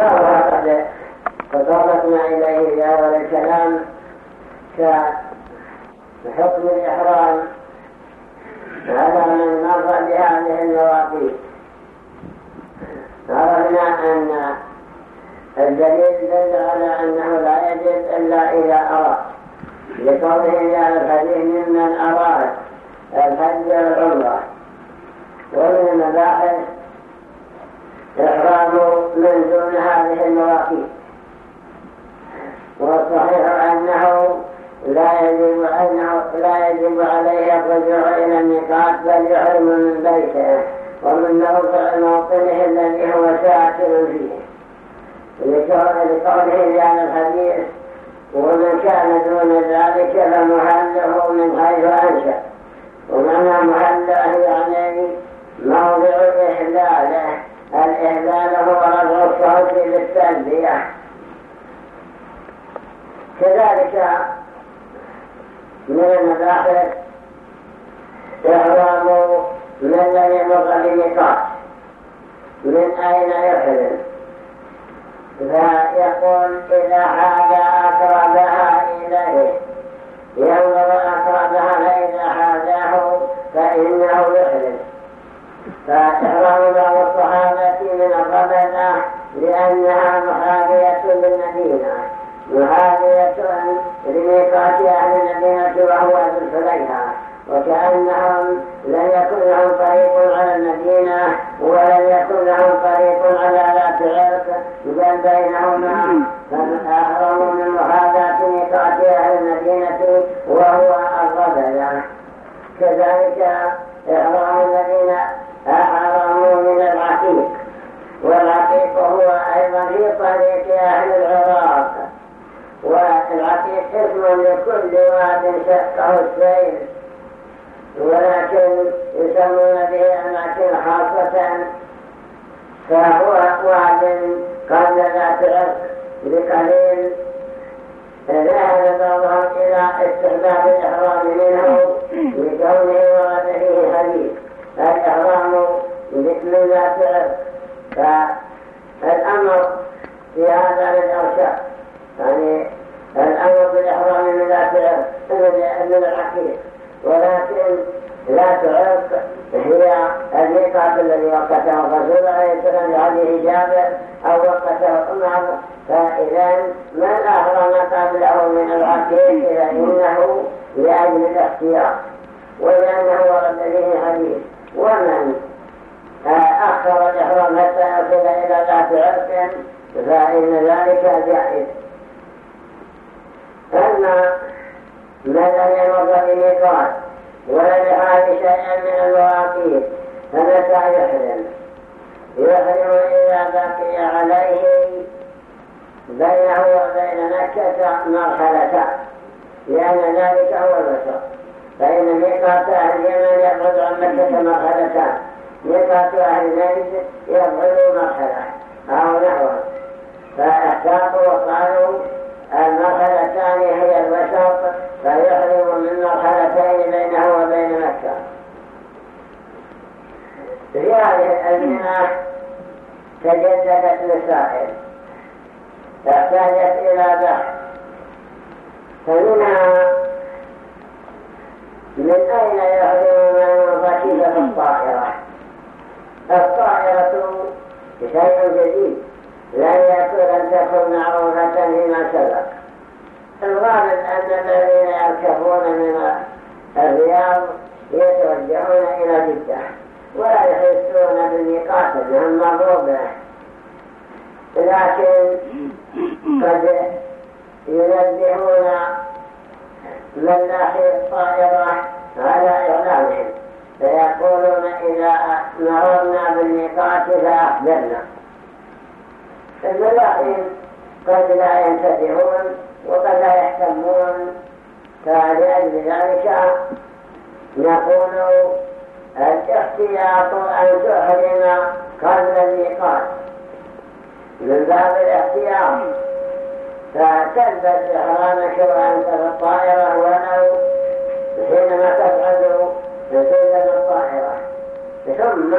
قد تطرقنا إليه في أول الكلام كحكم الإحرام. على من مر بهذه المواقيت عرفنا أن الدليل دل على أنه لا يجب إلا إذا أراد لقوله على الحديث ممن أراد الحج والعمرة ومن المباحث إحرام من دون هذه المواقيت والصحيح أنه لا يجب, أنه لا يجب عليه الرجوع إلى الميقات بل يحرم من بيته ومن موضع موطنه الذي هو ساكن فيه. لقوله في هذا الحديث ومن كان دون ذلك فمحله من حيث أنشأ. ومعنى محله يعني موضع إحلاله. الإحلال هو رفع الصوت للتلبية كذلك من المباحث إحرام من لم يمر بميقات. من أين يحرم فيقول إذا حاج أقربها إليه. ينظر أقربها فإذا حاجاه فإنه يحرم فإحرام بعض الصحابة من الرمضة لأنها محاذية للمدينة. محاذية لميقات أهل المدينة وهو ذو الحليفة وكأنهم لم يكن لهم طريق على المدينة ولم يكن لهم طريق على ذات عرق بل بينهما. فأحرموا من محاذاة ميقات أهل المدينة وهو الربلة كذلك إحرام الذين أحرموا من العتيق. والعتيق هو أيضا في طريق أهل العراق. والعتيق اسم لكل واد شقه السيل. ولكن يسمون به أماكن خاصة فهو واد قبل ذات عرق بقليل. ذهب بعضهم إلى استحباب الإحرام منه لكونه ورد فيه حديث الإحرام من ذات عرق فالأمر في هذا للأرشاد يعني الأمر بالإحرام من ذات عرق من العقيق ولكن لا تعرق هي الميقات الذي وقته الرسول عليه السلام لهذه جابر أو وقته عمر فإذا من أحرم قبله من العقيق فإنه لأجل الاختيار ولأنه ورد به حديث. ومن أخر الإحرام حتى يصل إلى ذات عرق فإن ذلك جائز. أما من لم يمر بميقات ولم يفعل شيئا من المواقيت فمتى يحرم يحرم إذا بقي عليه بينه وبين مكة مرحلتان لأن ذلك هو البشر. فإن ميقات أهل اليمن يبعد عن مكة مرحلتان ميقات أهل نجد يبعد مرحلة أو نحوه. فاحتاطوا وقالوا المرحلتان هي الوسط فيحرم من مرحلتين بينه وبين مكة. في هذه الأزمنة تجددت مسائل احتاجت إلى بحث. فمنها من أين ركب في الطائرة؟ الطائرة شيء جديد لن يكون أن تكون معروفة فيما سبق. الغالب أن الذين يركبون من الرياض يتوجهون إلى جدة. ولا يحسون بالميقات انهم مروا به لكن قد ينبهون من ناحية الطائرة على إعلامهم فيقولون إذا مررنا بالميقات فأخبرنا الملاحين قد لا ينتبهون وقد لا يهتمون فلأجل ذلك نقول الاحتياط أن تحرم قبل الميقات. من باب الاحتياط فتلبس إحرامك وأنت في الطائرة ولو حينما تفعل تسلم الطائرة. ثم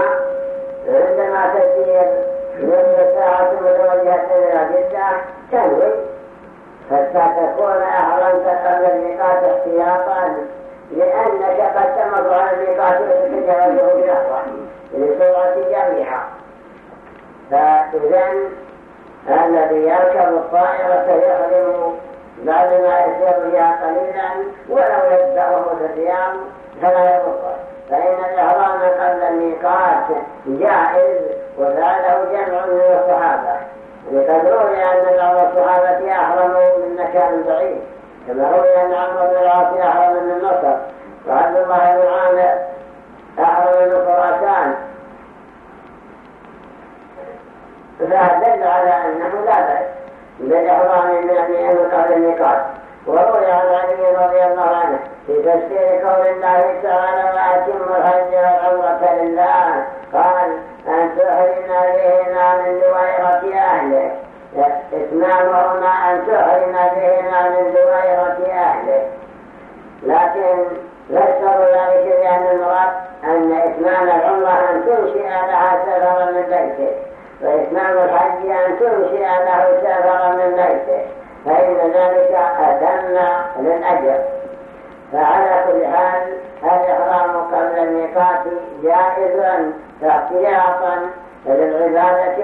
عندما تسير نصف ساعة متوجهة إلى جدة تنوي حتى تكون أحرمت قبل الميقات احتياطا. لأنك قد تمر على الميقات وتتجاوزه بلحظة لصورة جميعها فإذا الذي يركب الطائرة يحرم بعدما يسير فيها قليلا ولو يبدأه الصيام فلا يبطل فإن الإحرام قبل الميقات جائز وفعله جمع من الصحابة. لقد روي أن بعض الصحابة أحرموا من مكان بعيد كما روي أن عمرو بن العاص أحرم من مصر وعبد الله بن عامر أحرم من خراسان فدل على أنه لا بأس بالإحرام من قبل الميقات وروي عن علي رضي الله. عنه في تفسير قول الله تعالى واتم الحج والعمرة لله قال أن تحرم بهما من دوائرة أهله إتمامهما أن تحرم بهما من دوائرة أهله. لكن فسروا ذلك بأن المراد أن إتمام العمرة أن تنشئ لها سفرا من بيته وإتمام الحج أن تنشئ له سفرا من بيته فإن ذلك أتم للأجر. فعلى كل حال الإحرام قبل الميقات جائز فاحتياطا للعبادة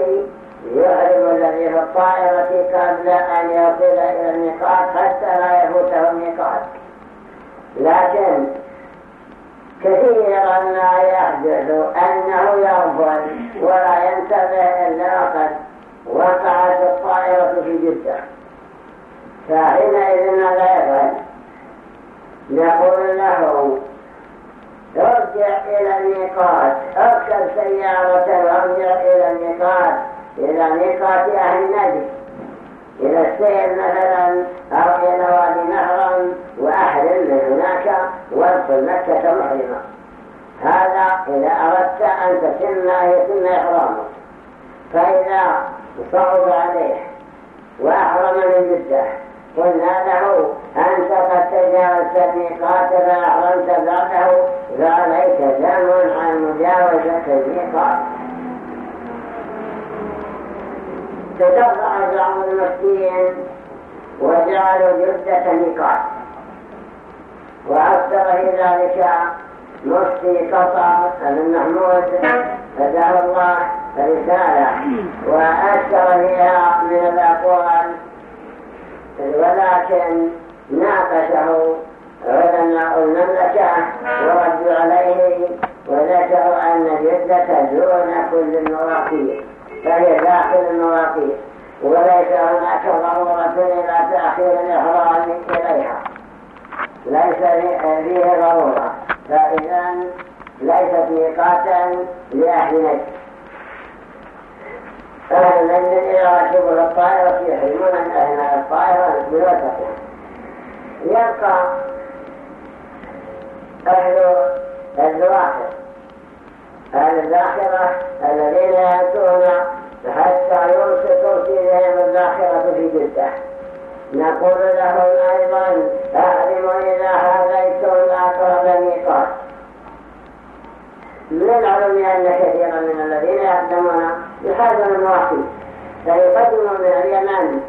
يحرم الذي في الطائرة قبل أن يصل إلى الميقات حتى لا يفوته الميقات لكن كثيرا ما يحدث أنه يغفل ولا ينتبه إلا وقد وقعت الطائرة في جدة. فحينئذ ماذا يفعل نقول له ارجع إلى الميقات أركب سيارة وارجع إلى الميقات إلى ميقات أهل النبي إلى السير مثلا أو إلى وادي نهرا وأحرم من هناك وادخل مكة محرما. هذا إذا أردت أن تتم يتم إحرامك. فإذا صعب عليه وأحرم من جده قلنا له أنت قد تجاوزت الميقات فأحرمت بعده فعليك دم عن مجاوزة الميقات تتبع بعض المسكين وجعلوا جدة ميقات وأكثر في ذلك مفتي قطر بن محمود فداه الله رسالة وأكثر فيها من الأقوال ولكن ناقشه علماء المملكة وردوا عليه وذكروا أن جدة دون كل المواقيت فهي داخل المواقيت. وليس هناك ضرورة إلى تأخير الإحرام إليها. ليس فيه ضرورة. فإذا ليست ميقاتا لأهل نجد أهل نجد إذا ركبوا الطائرة يحرمون أهل الطائرة بوسطها يبقى أهل الزواحر أهل الزاخرة الذين يأتون حتى يمسكوا فيهم الزاخرة في جدة. نقول لهم أيضا أعلموا إذا هذيتم أقرب ميقات. من العلم أن كثيرا من الذين يقدمون يحاذون المواقيت فيقدمون من اليمن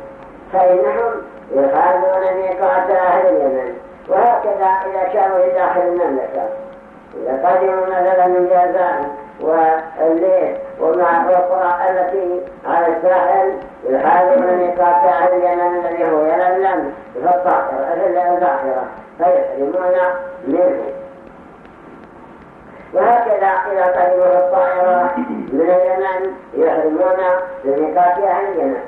فإنهم يحاذون ميقات أهل اليمن. وهكذا إذا كانوا في داخل المملكة. إذا قدموا مثلا من جازان والليل ومع القرى التي على الساحل يحاذون ميقات أهل اليمن الذي هو يلملم في الطاهرة في الباحرة فيحرمون منه. وهكذا إذا قدموا الطائرة من اليمن يحرمون بميقات أهل اليمن.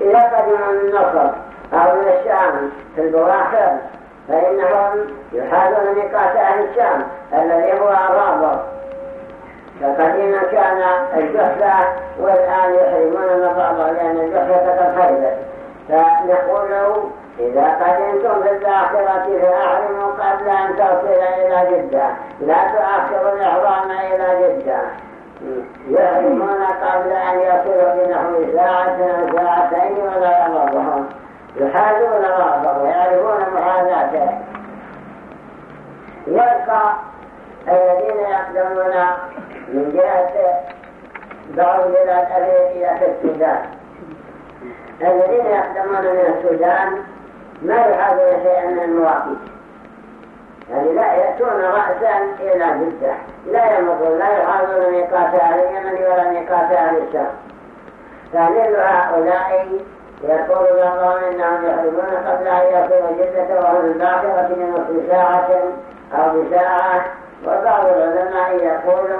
إذا قدموا من مصر أو من الشام في البواخر فإنهم يحاذون ميقات أهل الشام الذي هو الرابط فقديما كان الجحفة والآن يحرمون المطابع لأن الجحفة قد فنقول إذا قدمتم في الآخرة فأحرموا قبل أن تصل إلى جدة. لا تؤخروا الإحرام إلى جدة. يحرمون قبل أن يصلوا بنحو ساعة ساعتين ولا يضرهم يحاذون رأسه ويعرفون محاذاته. يبقى الذين يقدمون من جهة بعض بلاد أفريقيا في السودان. الذين يقدمون من السودان ما يحاولون شيئا من المواقيت يعني لا يأتون رأسا إلى جدة لا يمرون لا يحاولون ميقات أهل اليمن ولا ميقات أهل الشام. فمثل هؤلاء يقول بعضهم انهم يحرمون قبل ان يصلوا جده وهم الباقره بنصف ساعه أو بساعه وبعض العلماء يقول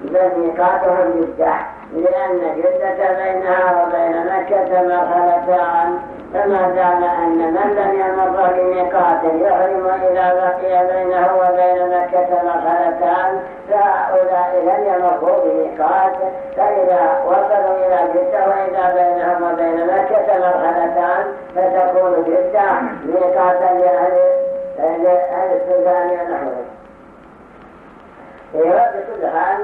بل ميقاتهم لأن جده بينها وبين مكة مرحلتان فما دام أن من لم يمر بميقات يحرم إذا بقي بينه وبين مكة مرحلتان فهؤلاء لم يمروا بميقات فإذا وصلوا إلى جدة وإذا بينهم وبين مكة مرحلتان فتكون جدة ميقاتا لأهل السودان ونحوهم. في كل حال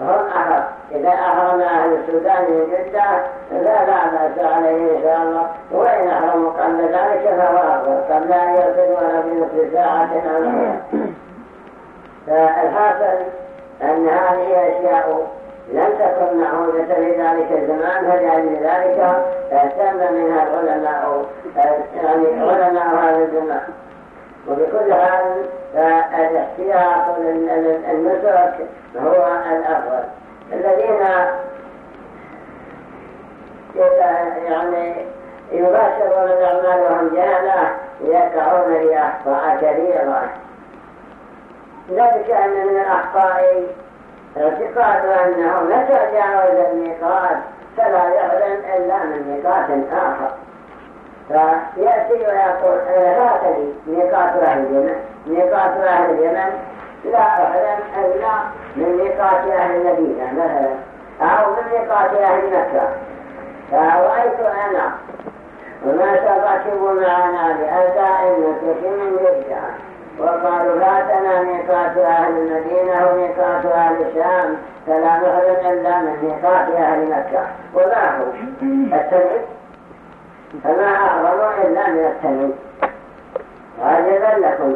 هم أحرم إذا أحرم أهل السودان من جدة لا لا بأس عليه إن شاء الله. وإن أحرموا قبل ذلك فهو أفضل. قبل أن يرسلون بنصف ساعة أو فالحاصل أن هذه أشياء لم تكن معهودة في ذلك الزمان فلأجل ذلك اهتم منها العلماء يعني علماء هذا الزمان. وبكل حال الاحتياط النسك هو الأفضل. الذين يعني يباشرون الأعمال وهم جهلة يقعون في أخطاء كثيرة ذلك أن من الأخطاء اعتقاد أنه متى جاوز الميقات فلا يعلم إلا من ميقات آخر. فيأتي ويقول هاتني ميقات أهل اليمن ميقات أهل اليمن لا أعلم إلا من ميقات أهل المدينة مثلا أو من ميقات أهل مكة فرأيت أنا وما تركبوا معنا بأداء نسك من جدة وقالوا فاتنا ميقات أهل المدينة وميقات أهل الشام فلا نحرم إلا من ميقات أهل مكة وما هو فما أحرموا إلا من التمييز واجبا لكم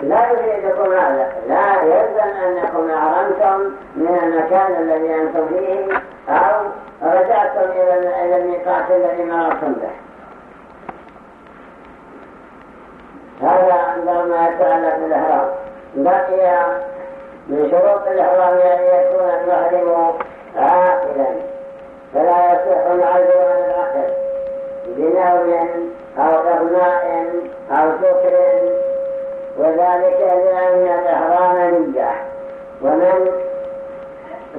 لا يفيدكم هذا لا يلزم أنكم أحرمتم من المكان الذي أنتم فيه أو رجعتم إلى الميقات الذي مررتم به هذا ما يتعلق بالإحرام بقي من شروط الإحرام أن يكون المحرم عاقلا فلا يصح العزو عن العقل بنوم أو إغماء أو سكر وذلك لأن الإحرام نية. ومن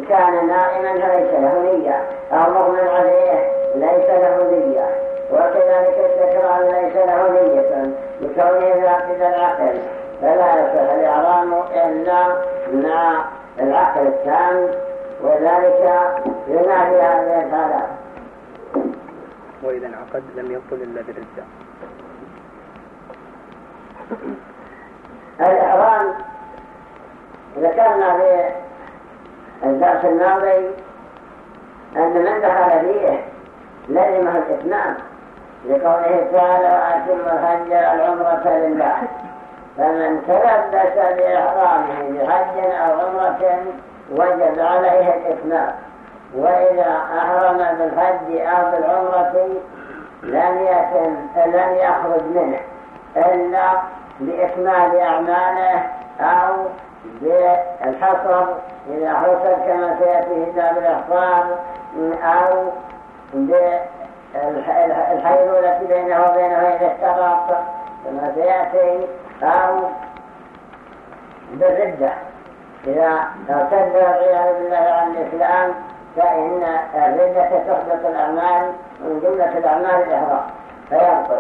كان نائما فليس له نية أو مغمى عليه ليس له نية. وكذلك السكران ليس له نية بكونه فاقد العقل. فلا يصح الإحرام إلا مع العقل التام. وذلك ينافي هذه الحالات وإذا انعقد لم يبطل إلا بالردة الإحرام ذكرنا في الدرس الماضي أن من دخل فيه لزمه الإتمام لقوله تعالى وأتم الحج والعمرة لله فمن تلبس بإحرامه بحج أو عمرة وجب عليه الإتمام وإذا أحرم بالحج أو بالعمرة لم يتم لم يخرج منه إلا بإكمال أعماله أو بالحصر إذا حصر كما سيأتي كتاب الإحصار أو بالحيرولة بينه وبينه إذا اشترط كما سيأتي أو بالردة. إذا ارتد والعياذ بالله عن الإسلام فإن الردة تحبط الأعمال من جملة الأعمال الإحرام. فيبطل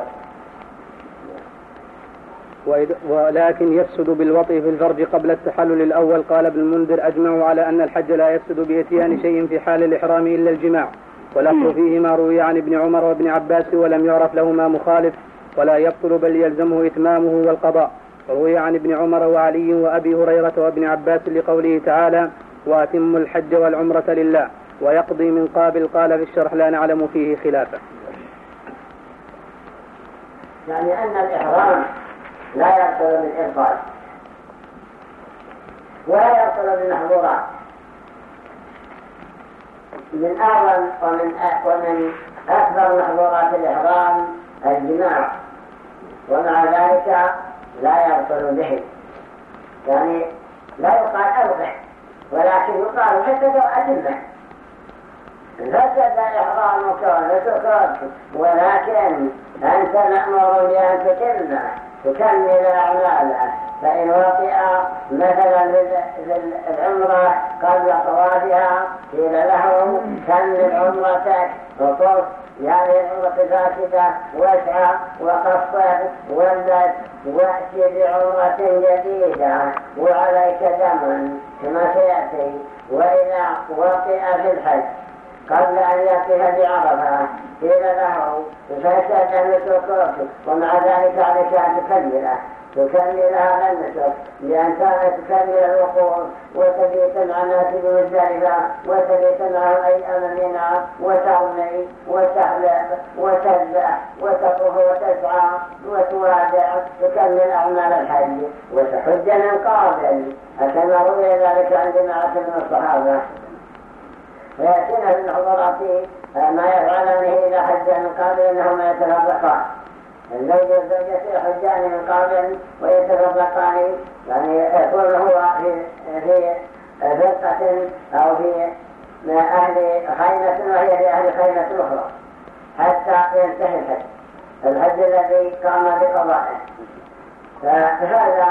ولكن يفسد بالوطء في الفرج قبل التحلل الأول قال ابن المنذر أجمعوا على أن الحج لا يفسد بإتيان شيء في حال الإحرام إلا الجماع. والأصل فيه ما روي عن ابن عمر وابن عباس ولم يعرف لهما مخالف ولا يبطل بل يلزمه إتمامه والقضاء. روي عن ابن عمر وعلي وأبي هريرة وابن عباس لقوله تعالى وأتموا الحج والعمرة لله. ويقضي من قابل قال في الشرح لا نعلم فيه خلافه يعني أن الإحرام لا يبطل بالإرقاد ولا يبطل بالمحظورات من أعظم ومن ومن أكبر محظورات الإحرام الجماع. ومع ذلك لا يبطل به. يعني لا يقال أربح ولكن يقال حتى لو أتمه فسد إحرامك ونسكك ولكن أنت مأمور بأن تتم. تكمل أعماله فإن وطئ مثلا في العمرة قبل طوافها قيل له كمل عمرتك. وطف يعني العمرة فاسدة واسعى وقصر والبس وأتي بعمرة جديدة وعليك دم كما سيأتي. وإذا وطئ في الحج قبل أن يأتيها بعرفة قيل له أن يتركوك ومع ذلك عليك أن تكمله تكمل هذا النسك لأن كانت تكمل الوقوف وتبيت العناس بمزدلفة وتبيت معه أي أمامنا وترمي وتحلق وتذبح وتطوف وتسعى وتوادع تكمل أعمال الحج وتحج من قابل. كما روي ذلك عن جماعة من الصحابة. ويأتينا في المحظورات ما يفعلانه إذا حج من قابل أنهما يتفرقان الزوج والزوجة يحجان من قابل ويتفرقان يعني يكون هو في فرقة أو في أهل خيمة وهي في أهل خيمة أخرى حتى ينتهي الحج. الحج الذي قام بقضائه. فهذا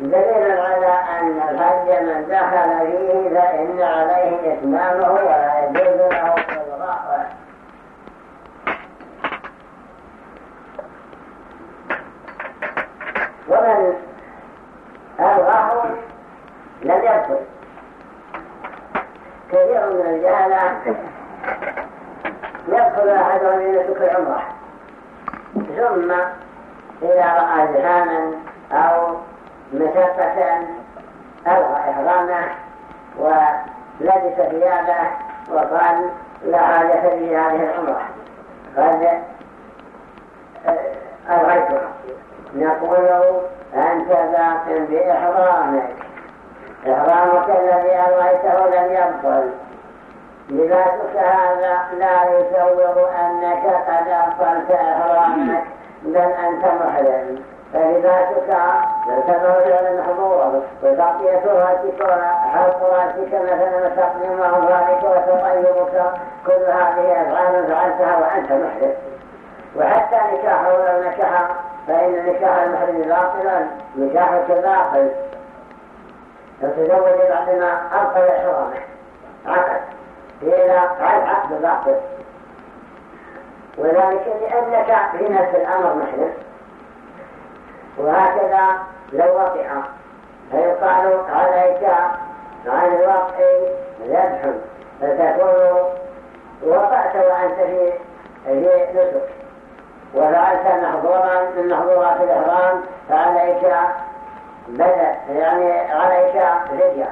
دليل على أن الحج من دخل فيه فإن عليه إتمامه ولا يجوز له إلغاءه ومن ألغاه لم يدخل كثير من الجهلة يدخل أحدهم إلى سكر العمرة. ثم إذا رأى جهانا أو مشقة ألغى إحرامه ولبس ثيابه وقال لا حاجة في هذه العمرة قد ألغيتها نقول أنت باق بإحرامك إحرامك الذي ألغيته لم يبطل. لباسك هذا لا يسوغ أنك قد أبطلت إحرامك بل أنت محرم. فلباسك يعتبر على المحظور وتغطية راسك وحلق راسك مثلا وتقديم ذلك وتطيبك. كل هذه أفعال فعلتها وأنت محرم. وحتى نكاح ولو نكح فإن نكاح المحرم باطلا نكاحك باطل. فتزوج بعدما أبطل إحرامه عقد. إلى عقد باطل. وذلك لأنك في نفس الأمر محرم. وهكذا لو وقع. فيقال عليك عن الوقع ذبح فتكون وقعت وأنت في نسك. وفعلت محظورا من محظورات الإحرام. فعليك بدل يعني عليك فدية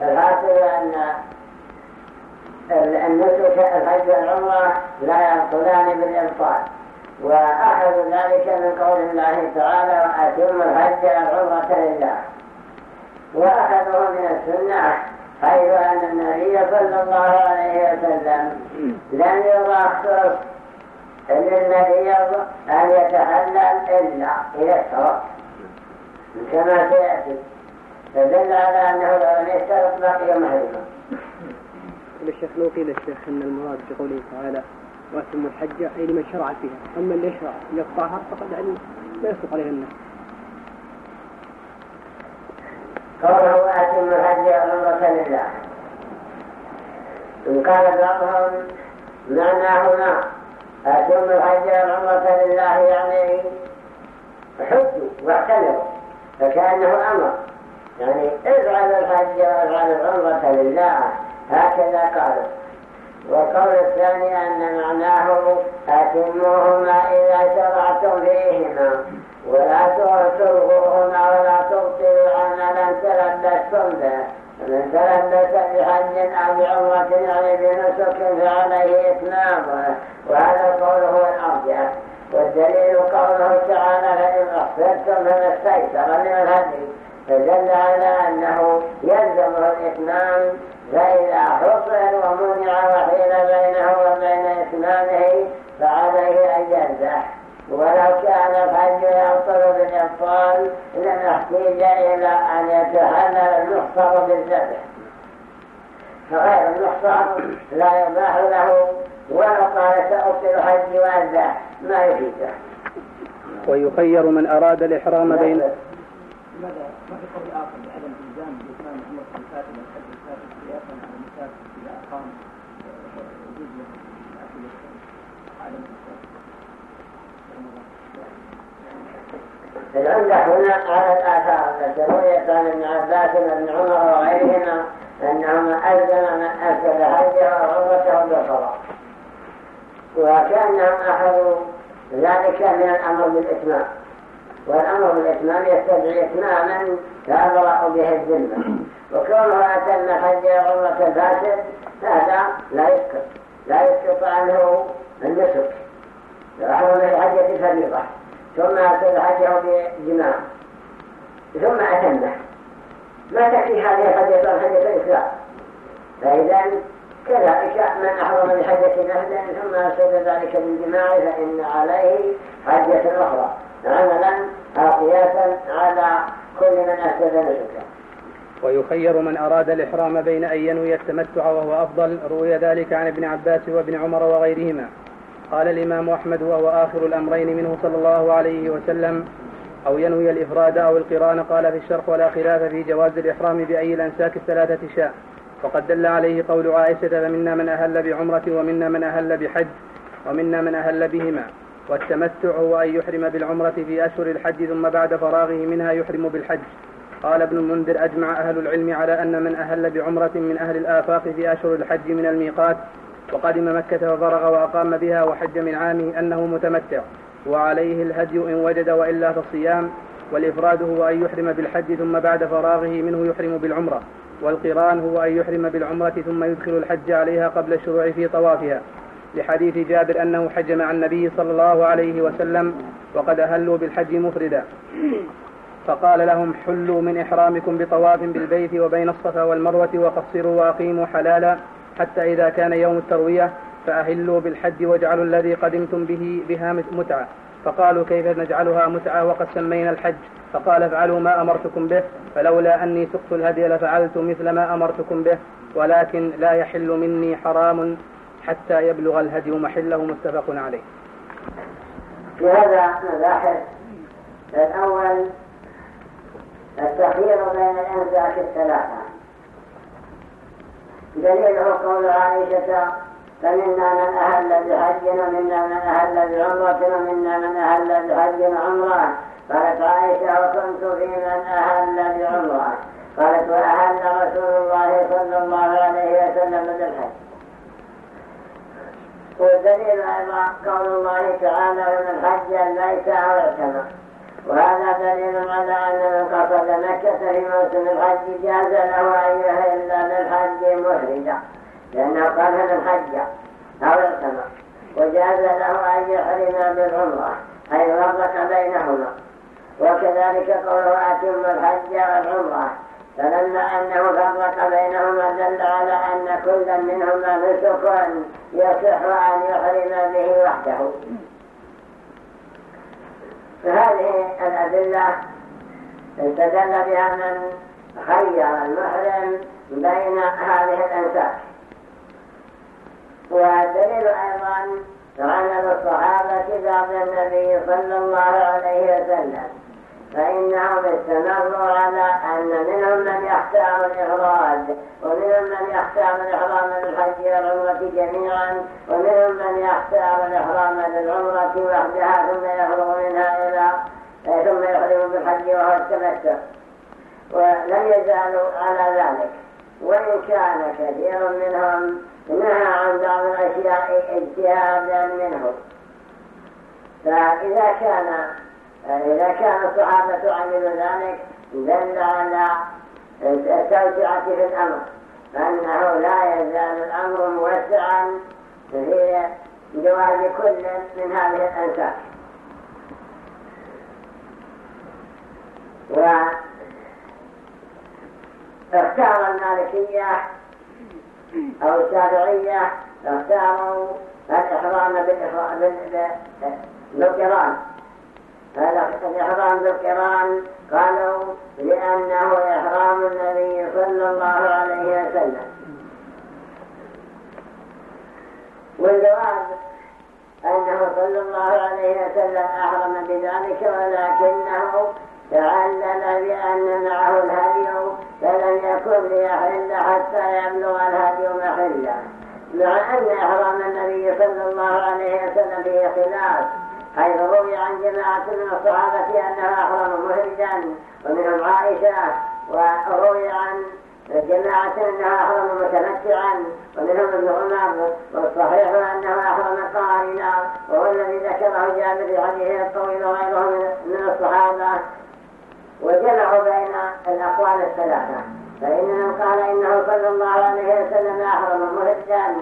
فالحاصل أن النسك الحج والعمرة لا يبطلان بالإبطال وأخذوا ذلك من قول الله تعالى وأتم الحج والعمرة لله. وأخذوه من السنة حيث أن النبي صلى الله عليه وسلم لم يرخص للنبي أن يتحلل إلا إلى الشرط كما سيأتي فدل على أنه لو لم يشترط بقي محرما الشيخ لو قيل الشيخ أن المراد بقوله تعالى وأتم الحج أي لمن شرع فيها. أما اللي يشرع يقطعها فقد يعني لا يسقط عليها الناس. قوله وأتم الحج والعمرة لله. إن قال بعضهم معناه هنا أتم الحج والعمرة لله يعني حجوا واعتمروا فكأنه أمر. يعني افعل الحج وافعل العمرة لله هكذا قالوا. والقول الثاني أن معناه أتموهما إذا شرعتم فيهما ولا تلغوهما ولا تبطلوا عملا تلبستم به فمن تلبس بحج أو بعمرة يعني بنسك فعليه إتمامه وهذا القول هو الأرجح. والدليل قوله تعالى فإن أحسنتم فما استيسر من الهدي فدل على أنه يلزمه الإتمام فإذا حصل ومنع وحيل بينه وبين إتمامه فعليه أن يذبح ولو كان الحج يبطل بالإبطال لم يحتاج إلى أن يتحلل المحصر بالذبح. فغير المحصر لا يباح له ولو قال سأبطل حجي وأذبح ما يفيده. ويخير من أراد الإحرام بين ماذا؟ ما في قول آخر بعدم إلزام بإتمام عمرة الكاتب والحج الكاتب قياسا على المسافر إذا أقام يجوز له الأكل عدم العمدة هنا على الآثار التي رويت عن ابن عباس وابن عمر وغيرهما أنهما ألزم من أكل حجه وعمرته بالصلاة وكأنهم أخذوا ذلك من الأمر بالإتمام. والأمر بالإتمام يستدعي إتماما تأبرأ به الذمة. وكونه أتم حج عمرة فاسد هذا لا يسكت لا يسكت عنه النسك. من الحجة فريضة. ثم حجه بجماع ثم أتمه. ما تكفي هذه الحجة حجة الإسلام فإذا كذلك من أحرم بحجة نهدا ثم أسد ذلك بالجماع فإن عليه حجة أخرى. عملا أو قياسا على كل من أسد نسكا ويخير من أراد الإحرام بين أن ينوي التمتع وهو أفضل روي ذلك عن ابن عباس وابن عمر وغيرهما. قال الإمام أحمد وهو آخر الأمرين منه صلى الله عليه وسلم أو ينوي الإفراد أو القران قال في الشرح ولا خلاف في جواز الإحرام بأي الأنساك الثلاثة شاء. وقد دل عليه قول عائشة فمنا من أهل بعمرة ومنا من أهل بحج ومنا من أهل بهما والتمتع هو أن يحرم بالعمرة في أشهر الحج ثم بعد فراغه منها يحرم بالحج. قال ابن المنذر أجمع أهل العلم على أن من أهل بعمرة من أهل الآفاق في أشهر الحج من الميقات وقدم مكة ففرغ وأقام بها وحج من عامه أنه متمتع وعليه الهدي إن وجد وإلا فالصيام والإفراد هو أن يحرم بالحج ثم بعد فراغه منه يحرم بالعمرة والقرآن هو أن يحرم بالعمرة ثم يدخل الحج عليها قبل الشروع في طوافها. لحديث جابر أنه حج مع النبي صلى الله عليه وسلم وقد أهلوا بالحج مفردا. فقال لهم حلوا من إحرامكم بطواف بالبيت وبين الصفا والمروة وقصروا وأقيموا حلالا حتى إذا كان يوم التروية فأهلوا بالحج واجعلوا الذي قدمتم به بها متعة. فقالوا كيف نجعلها متعة وقد سمينا الحج؟ فقال افعلوا ما أمرتكم به فلولا أني سقت الهدي لفعلت مثل ما أمرتكم به ولكن لا يحل مني حرام حتى يبلغ الهدي محله متفق عليه. في هذا مباحث. الأول التخيير بين الأنزاك الثلاثة. دليله قول عائشة فمنا من أهل بحج ومنا من أهل بعمرة ومنا من أهل بحج وعمرة قالت عائشة وكنت في من أهل بعمرة. قالت وأهل رسول الله صلى الله عليه وسلم بالحج. والدليل أيضا قول الله تعالى ومن حج البيت أو اعتمر وهذا دليل على أن من قصد مكة في موسم الحج جاز له أن يهل بالحج مفردا لأنه قال من حج أو اعتمر وجاز له أن يحرم بالعمرة أي فرق بينهما. وكذلك قوله أتم الحج والعمرة فلما أنه فرق بينهما دل على أن كل منهما نسك يصح أن يحرم به وحده. فهذه الأدلة استدل بها من خير المحرم بين هذه الأنساك والدليل أيضا عمل الصحابة بعد النبي صلى الله عليه وسلم فإنهم استمروا على أن يختار الإفراد ومنهم من يختار الإحرام بالحج والعمرة جميعا. ومنهم من يختار الإحرام بالعمرة وحدها ثم يخرج منها إلى ثم يحرم بالحج وهو التمتع. ولم يزالوا على ذلك. وإن كان كثير منهم نهى عن بعض الأشياء اجتهادا منه. فإذا كان إذا كان الصحابة عملوا ذلك دل على في الأمر أنه لا يزال الأمر موسعا في جواز كل من هذه الأنساك واختار المالكية أو الشافعية اختاروا الإحرام بالقران الإحرام بالقرآن قالوا لأنه إحرام النبي صلى الله عليه وسلم. والجواب أنه صلى الله عليه وسلم أحرم بذلك ولكنه تعلل بأن معه الهدي فلم يكن ليحل حتى يبلغ الهدي محله مع أن إحرام النبي صلى الله عليه وسلم فيه خلاف. حيث روي عن جماعة من الصحابة أنه أحرم مهرجا ومنهم عائشة وروي عن جماعة أنه أحرم متمتعا ومنهم ابن عمر والصحيح أنه أحرم قارنا وهو الذي ذكره جابر في حديثه الطويل وغيره من الصحابة. وجمعوا بين الأقوال الثلاثة. فإن من قال إنه صلى الله عليه وسلم أحرم مهجا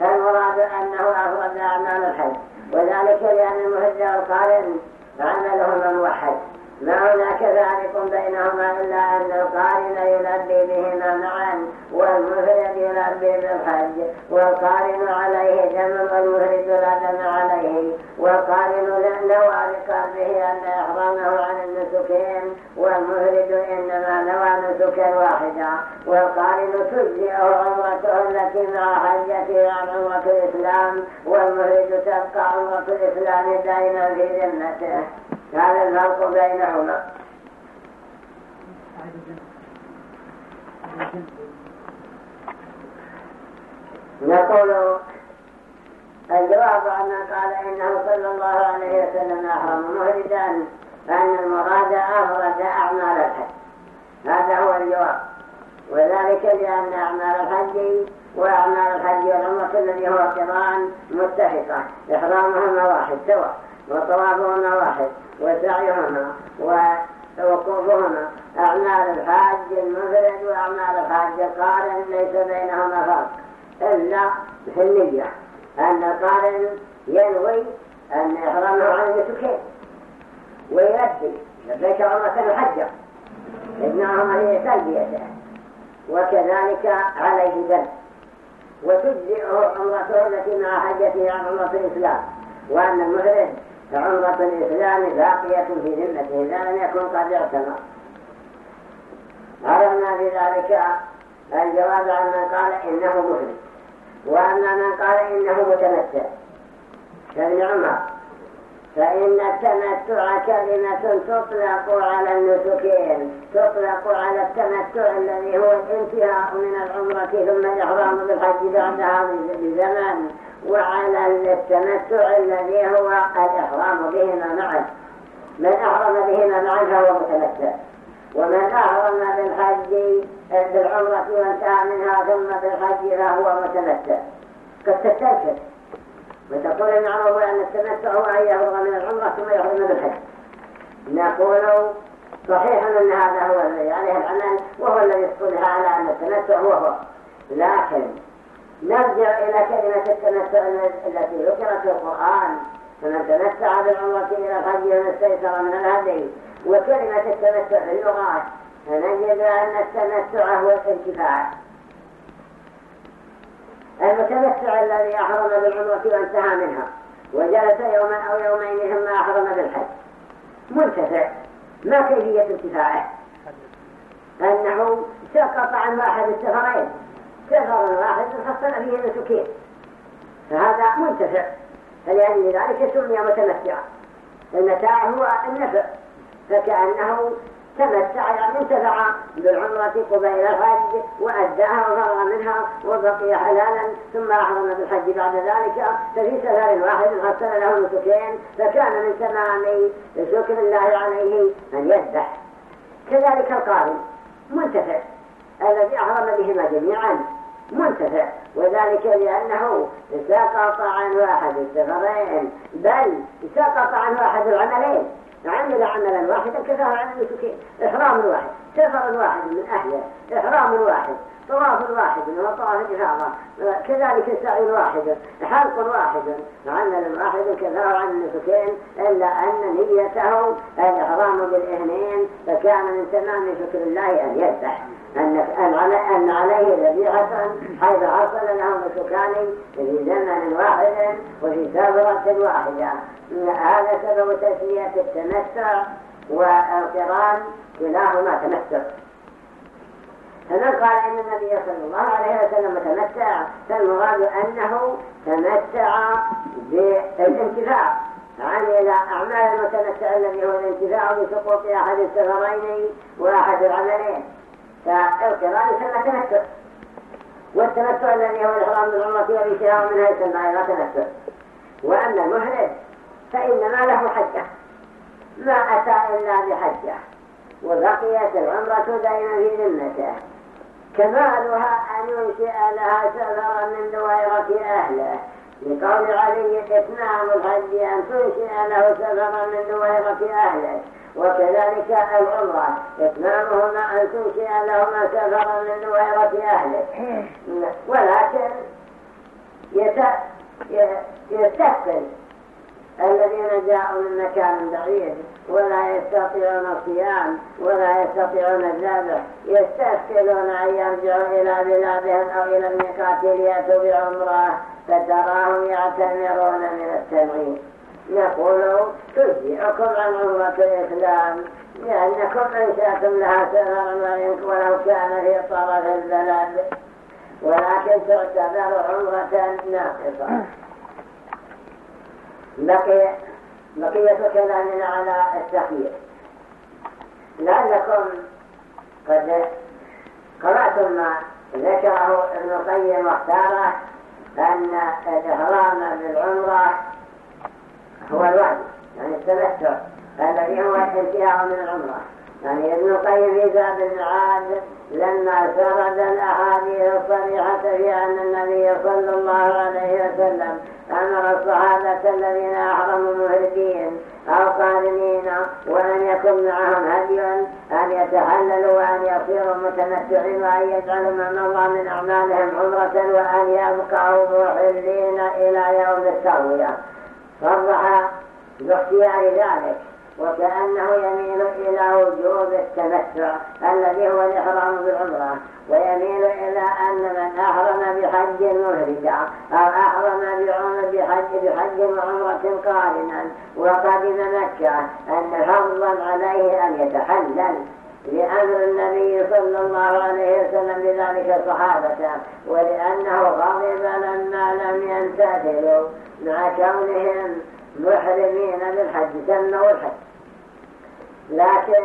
فالمراد أنه أفرد أعمال الحج وذلك لأن المهج والقارن عملهما موحد ما هناك فارق بينهما إلا أن القارن يلبي بهما معا والمفرد يلبي بالحج والقارن عليه دم والمفرد لا دم عليه. والقارن نوى بقلبه أن إحرامه عن النسكين والمفرد إنما نوى نسكا واحدا. والقارن تجزئه عمرته التي مع حجته عن عمرة الإسلام والمفرد تبقى عمرة الإسلام دائما في ذمته. هذا الفرق بينهما نقول الجواب عن من قال إنه صلى الله عليه وسلم أحرم مهردا أن المراد أفرد أعمال الحج. هذا هو الجواب. وذلك لأن أعمال الحج وأعمال الحج والعمرة الذي هو قران متفقة إحرامهما واحد سواء. وطوافهما واحد وسعيهما ووقوفهما أعمال الحاج المفرد وأعمال الحاج القارن ليس بينهما فرق. إلا في النية. أن القارن ينوي أن يحرمه عن النسكين ويؤدي. لبيك عمرة الحجة ابنهما هي تلبيته وكذلك عليه دم. وتجزئه عمرته التي مع حجته عن عمرة الإسلام. وأن المفرد فعمرة الإسلام باقية في ذمته إذا لم يكن قد اعتمر عرفنا بذلك الجواب عن من قال إنه مفرد وأما من قال إنه متمتع. كابن عمر فإن التمتع كلمة تطلق على النسكين تطلق على التمتع الذي هو الانتهاء من العمرة ثم الإحرام بالحج بعدها بزمن وعلى التمتع الذي هو الإحرام بهما معا. من أحرم بهما معا فهو متمتع. ومن أحرم بالحج بالعمرة وانتهى منها ثم بالحج فهو متمتع. قد تستنكر. وتقول المعروف أن التمتع هو أن يفرغ من العمرة ثم يحرم بالحج نقول صحيح أن هذا هو الذي عليه العمل وهو الذي اصطلح على أن التمتع هو هو. لكن نرجع إلى كلمة التمتع التي ذكرت في القرآن. فمن تمتع بالعمرة إلى الحج من استيسر من الهدي. وكلمة التمتع في اللغات. فنجد أن التمتع هو الانتفاع. المتمتع الذي أحرم بالعمرة وانتهى منها. وجلس يوما أو يومين ثم أحرم بالحج. منتفع. ما كيفية انتفاعه؟ أنه سقط عن واحد السفرين. سفر واحد حصل فيه نسكين فهذا منتفع. فلأن ذلك سمي متمتعا. المتاع هو النفع. فكأنه تمتع يعني انتفع بالعمرة قبيل الحج وأداها وفرغ منها وبقي حلالا ثم أحرم بالحج بعد ذلك. ففي سفر واحد حصل له نسكين فكان من تمام شكر الله عليه أن يذبح. كذلك القارن منتفع. الذي أحرم بهما جميعا. منتفع. وذلك لأنه سقط عن واحد السفرين بل سقط عن واحد العملين عمل عملا واحدا كفاه عن النسكين إحرام واحد سفر واحد من أهله. إحرام واحد طواف واحد وطواف إفاضة كذلك سعي واحد حلق واحد عمل واحد كفاه عن النسكين إلا أن نيته الإحرام بالإهنين فكان من تمام شكر الله أن يذبح. أن أن عليه ذبيحة حيث حصل لهم السكان في زمن واحد وفي سفرة واحدة. هذا سبب تسمية التمتع والقران كلاهما تمتع. فمن قال إن النبي صلى الله عليه وسلم تمتع فالمراد أنه تمتع بالانتفاع. عمل أعمال المتمتع الذي هو الانتفاع بسقوط أحد السفرين وأحد العملين؟ فالقران يسمى تمتع والتمتع الذي هو الاحرام بالعمره والانتهاء منها يسمى أيضا تمتع واما المحرم فانما له حجه ما اتى الا بحجه وبقيت العمره دائما في ذمته كمالها أن ينشئ لها سفرا من دوائرة أهله لقول علي إتمام الحج أن تنشئ له سفرا من دوائرة أهله وكذلك العمرة إتمامهما أن تنشئ لهما سفرا من دوائرة أهله. ولكن يستقبل الذين جاءوا من مكان بعيد ولا يستطيعون الصيام ولا يستطيعون الذبح يستسكلون أن يرجعوا إلى بلادهم أو إلى الميقات ليأتوا بعمرة فتراهم يعتمرون من التنعيم نقول تجزئكم عن عمرة الإسلام لأنكم أنشأتم لها سفرا ولو كان في طرف البلد. ولكن تعتبر عمرة ناقصة. بقي بقية كلامنا على التخيير. لعلكم قد قرأتم ما ذكره ابن القيم واختاره أن الإحرام بالعمرة هو الوعد. يعني التمتع الذي هو الانتهاء من العمرة. يعني ابن القيم في باب المعاد لما سرد الأحاديث الصريحة في أن النبي صلى الله عليه وسلم أمر الصحابة الذين أحرموا مهربين أو قادمين ولم يكن معهم هدي أن يتحللوا وأن يصيروا متمتعين وأن يجعلوا ما مضى من أعمالهم عمرة وأن يبقوا محلين إلى يوم الترويه صرح باختيار ذلك وكأنه يميل إلى وجوب التمتع الذي هو الإحرام بالعمرة ويميل إلى أن من أحرم بحج مهرجا أو أحرم بحج, بحج وعمرة قارنا وقدم مكة أن فرضا عليه أن يتحلل. لأمر النبي صلى الله عليه وسلم بذلك صحابته ولأنه غضب لما لم ينتهلوا مع كونهم محرمين بالحج سموا الحج. لكن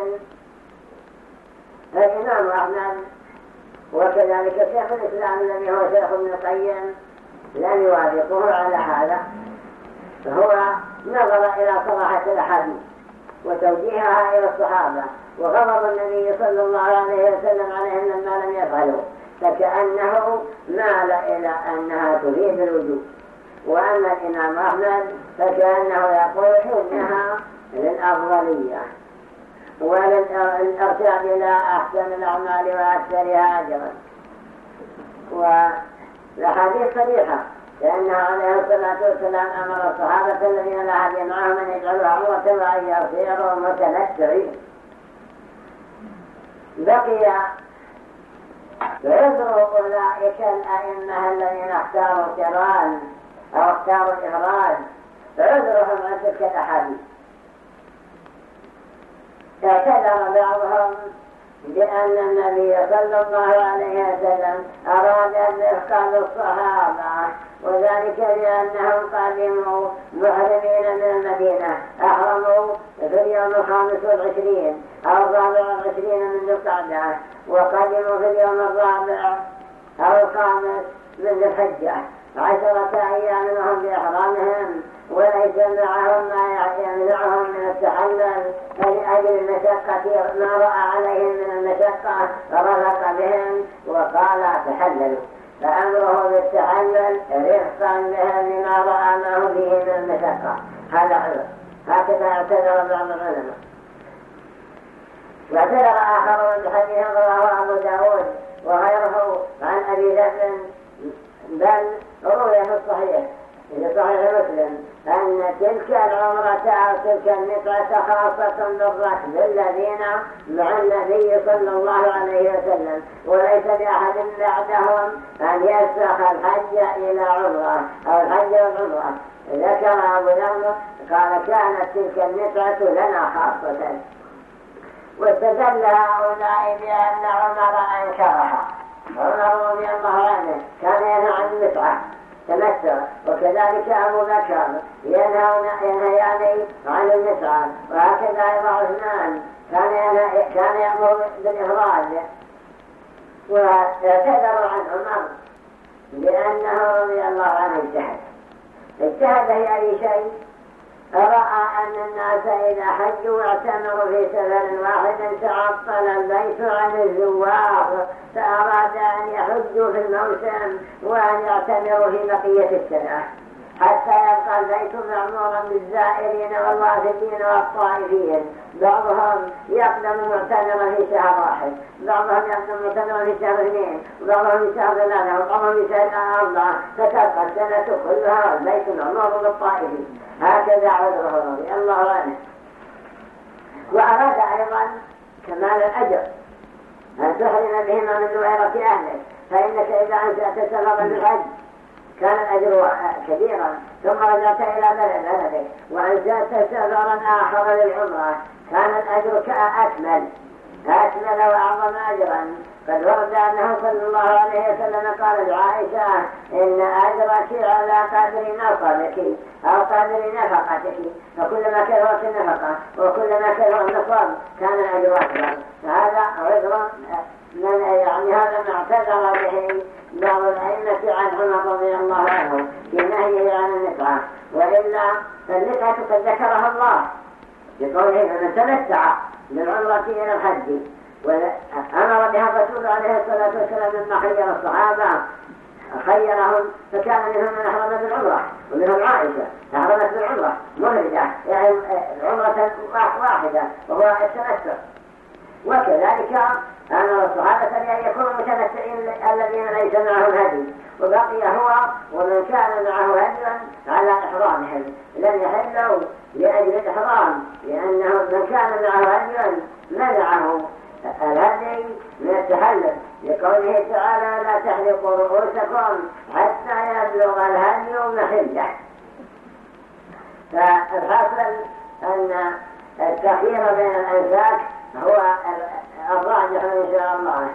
الإمام أحمد وكذلك شيخ الإسلام الذي هو شيخ ابن القيم لم يوافقه على هذا فهو نظر إلى صراحة الأحاديث. وتوجيهها إلى الصحابة. وغضب النبي صلى الله عليه وسلم عليهم لما لم يفعلوا. فكأنه مال إلى أنها تفيد الوجود وأما الإمام أحمد فكأنه يقول إنها للأفضلية. وللارتاب إلى أحسن الأعمال وأكثرها أجرا. والأحاديث صريحة. لأنه عليه الصلاة والسلام أمر الصحابة الذين لا هدي معهم أن يجعلوا عمرة وأن يصيروا متمتعين بقي عذر أولئك الأئمة الذين اختاروا الكرام أو اختاروا الإفراد عذرهم عن تلك الأحاديث. اعتذر بعضهم بأن النبي صلى الله عليه وسلم أراد أن يفقد الصحابة وذلك لأنهم قدموا محرمين من المدينة أحرموا في اليوم الخامس والعشرين أو الرابع والعشرين من ذي القعدة وقدموا في اليوم الرابع أو الخامس من ذي الحجة. عشرة أيام وهم بإحرامهم. وليس معهم ما يمنعهم من التحلل فلأجل المشقة ما رأى عليهم من المشقة فرفق بهم وقال تحللوا فأمره بالتحلل رفقا بهم لما رأى هو فيه من المشقة. هذا عذر. هكذا اعتذر بعض العلماء. واعتذر آخرون بحديث رواه أبو داود وغيره عن أبي ذر بل روي في الصحيح. صحيح مسلم أن تلك العمرة أو تلك المتعة خاصة بالركب الذين مع النبي صلى الله عليه وسلم وليس لأحد بعدهم أن يسرخ الحج إلى عمرة أو الحج والعمرة. ذكر أبو ذر قال كانت تلك المتعة لنا خاصة. واستدل هؤلاء بأن عمر أنكرها. عمر رضي الله عنه. كان ينهى عن المتعة تمتع وكذلك أبو بكر ينهيان عن المتعة وهكذا أيضا عثمان كان كان يأمر بالإخراج. واعتذروا عن عمر لأنه رضي الله عنه اجتهد. اجتهد في أي شيء؟ فرأى أن الناس إذا حجوا واعتمروا في سفر واحد تعطل البيت عن الزوار فأراد أن يحجوا في الموسم وأن يعتمروا في بقية السنة حتى يبقى البيت معمورا بالزائرين والوافدين والطائفين بعضهم يقدم معتمرا في شهر واحد بعضهم يقدم معتمرا في شهر اثنين وبعضهم في شهر ثلاثة وبعضهم في شهر أربعة فتبقى السنة كلها والبيت معمور بالطائفين هكذا عذره رضي الله عنه. وأراد أيضا كمال الأجر. أن تحرم بهما من دوائرة أهلك فإنك إذا أنشأت سفرا بالحج كان الأجر كبيرا ثم رجعت إلى بلدك وأنشأت سفرا آخر للعمرة كان الأجر أكمل أكمل وأعظم أجرا قد ورد أنه صلى الله عليه وسلم قال لعائشة إن أجرك على قدر نصبك أو قدر نفقتك. فكلما كثرت النفقة وكلما كثر النصب كان الأجر أكبر. فهذا عذر من يعني هذا ما اعتذر به بعض الأئمة عن عمر رضي الله عنه في نهيه عن النفعة وإلا فالنفعة قد ذكرها الله. بقوله فمن تمتع بالعمرة إلى الحج. أمر بها الرسول عليه الصلاة والسلام مما خير الصحابة خيرهم فكان منهم من أحرم بالعمرة ومنهم عائشة أحرمت بالعمرة مهرجة يعني عمرة واحدة وهو التمتع وكذلك أمر الصحابة بأن يكونوا متمتعين الذين ليس معهم هدي وبقي هو ومن كان معه هدي على إحرامهم. لم يحلوا لأجل الإحرام لأنه من كان معه هدي منعه الهدي من التحلل. لقوله تعالى لا تحلقوا رؤوسكم حتى يبلغ الهدي محلة. فالحاصل أن التخيير بين الأنساك هو الراجح إن شاء الله.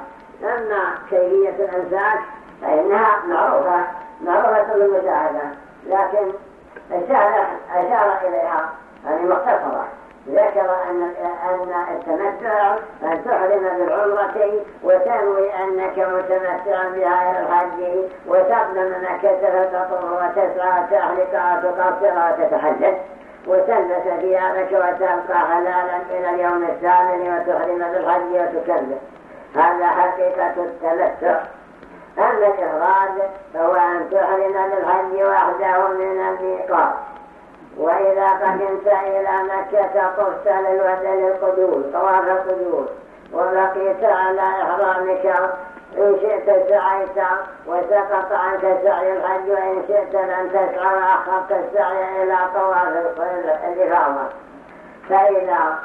أما كيفية الأنساك فإنها معروفة معروفة بالمشاهدة. لكن أشار, إليها يعني مختصرة. ذكر أن أن التمتع أن تحرم بالعمرة وتنوي أنك متمتع بها إلى الحج وتقدم مكة فتطر وتسعى تحلق وتقصر وتتحدث وتلبس ثيابك وتبقى حلالا إلى اليوم الثامن وتحرم بالحج وتكلم. هذا حقيقة التمتع. أما الإفراد فهو أن تحرم بالحج وحده من الميقات وإذا قدمت إلى مكة طفت للودل القدوم طواف القدوم وبقيت على إحرامك إن شئت سعيت وسقط عنك سعي الحج وإن شئت لن تسعى وأخذت السعي إلى طواف الإفاضة فإذا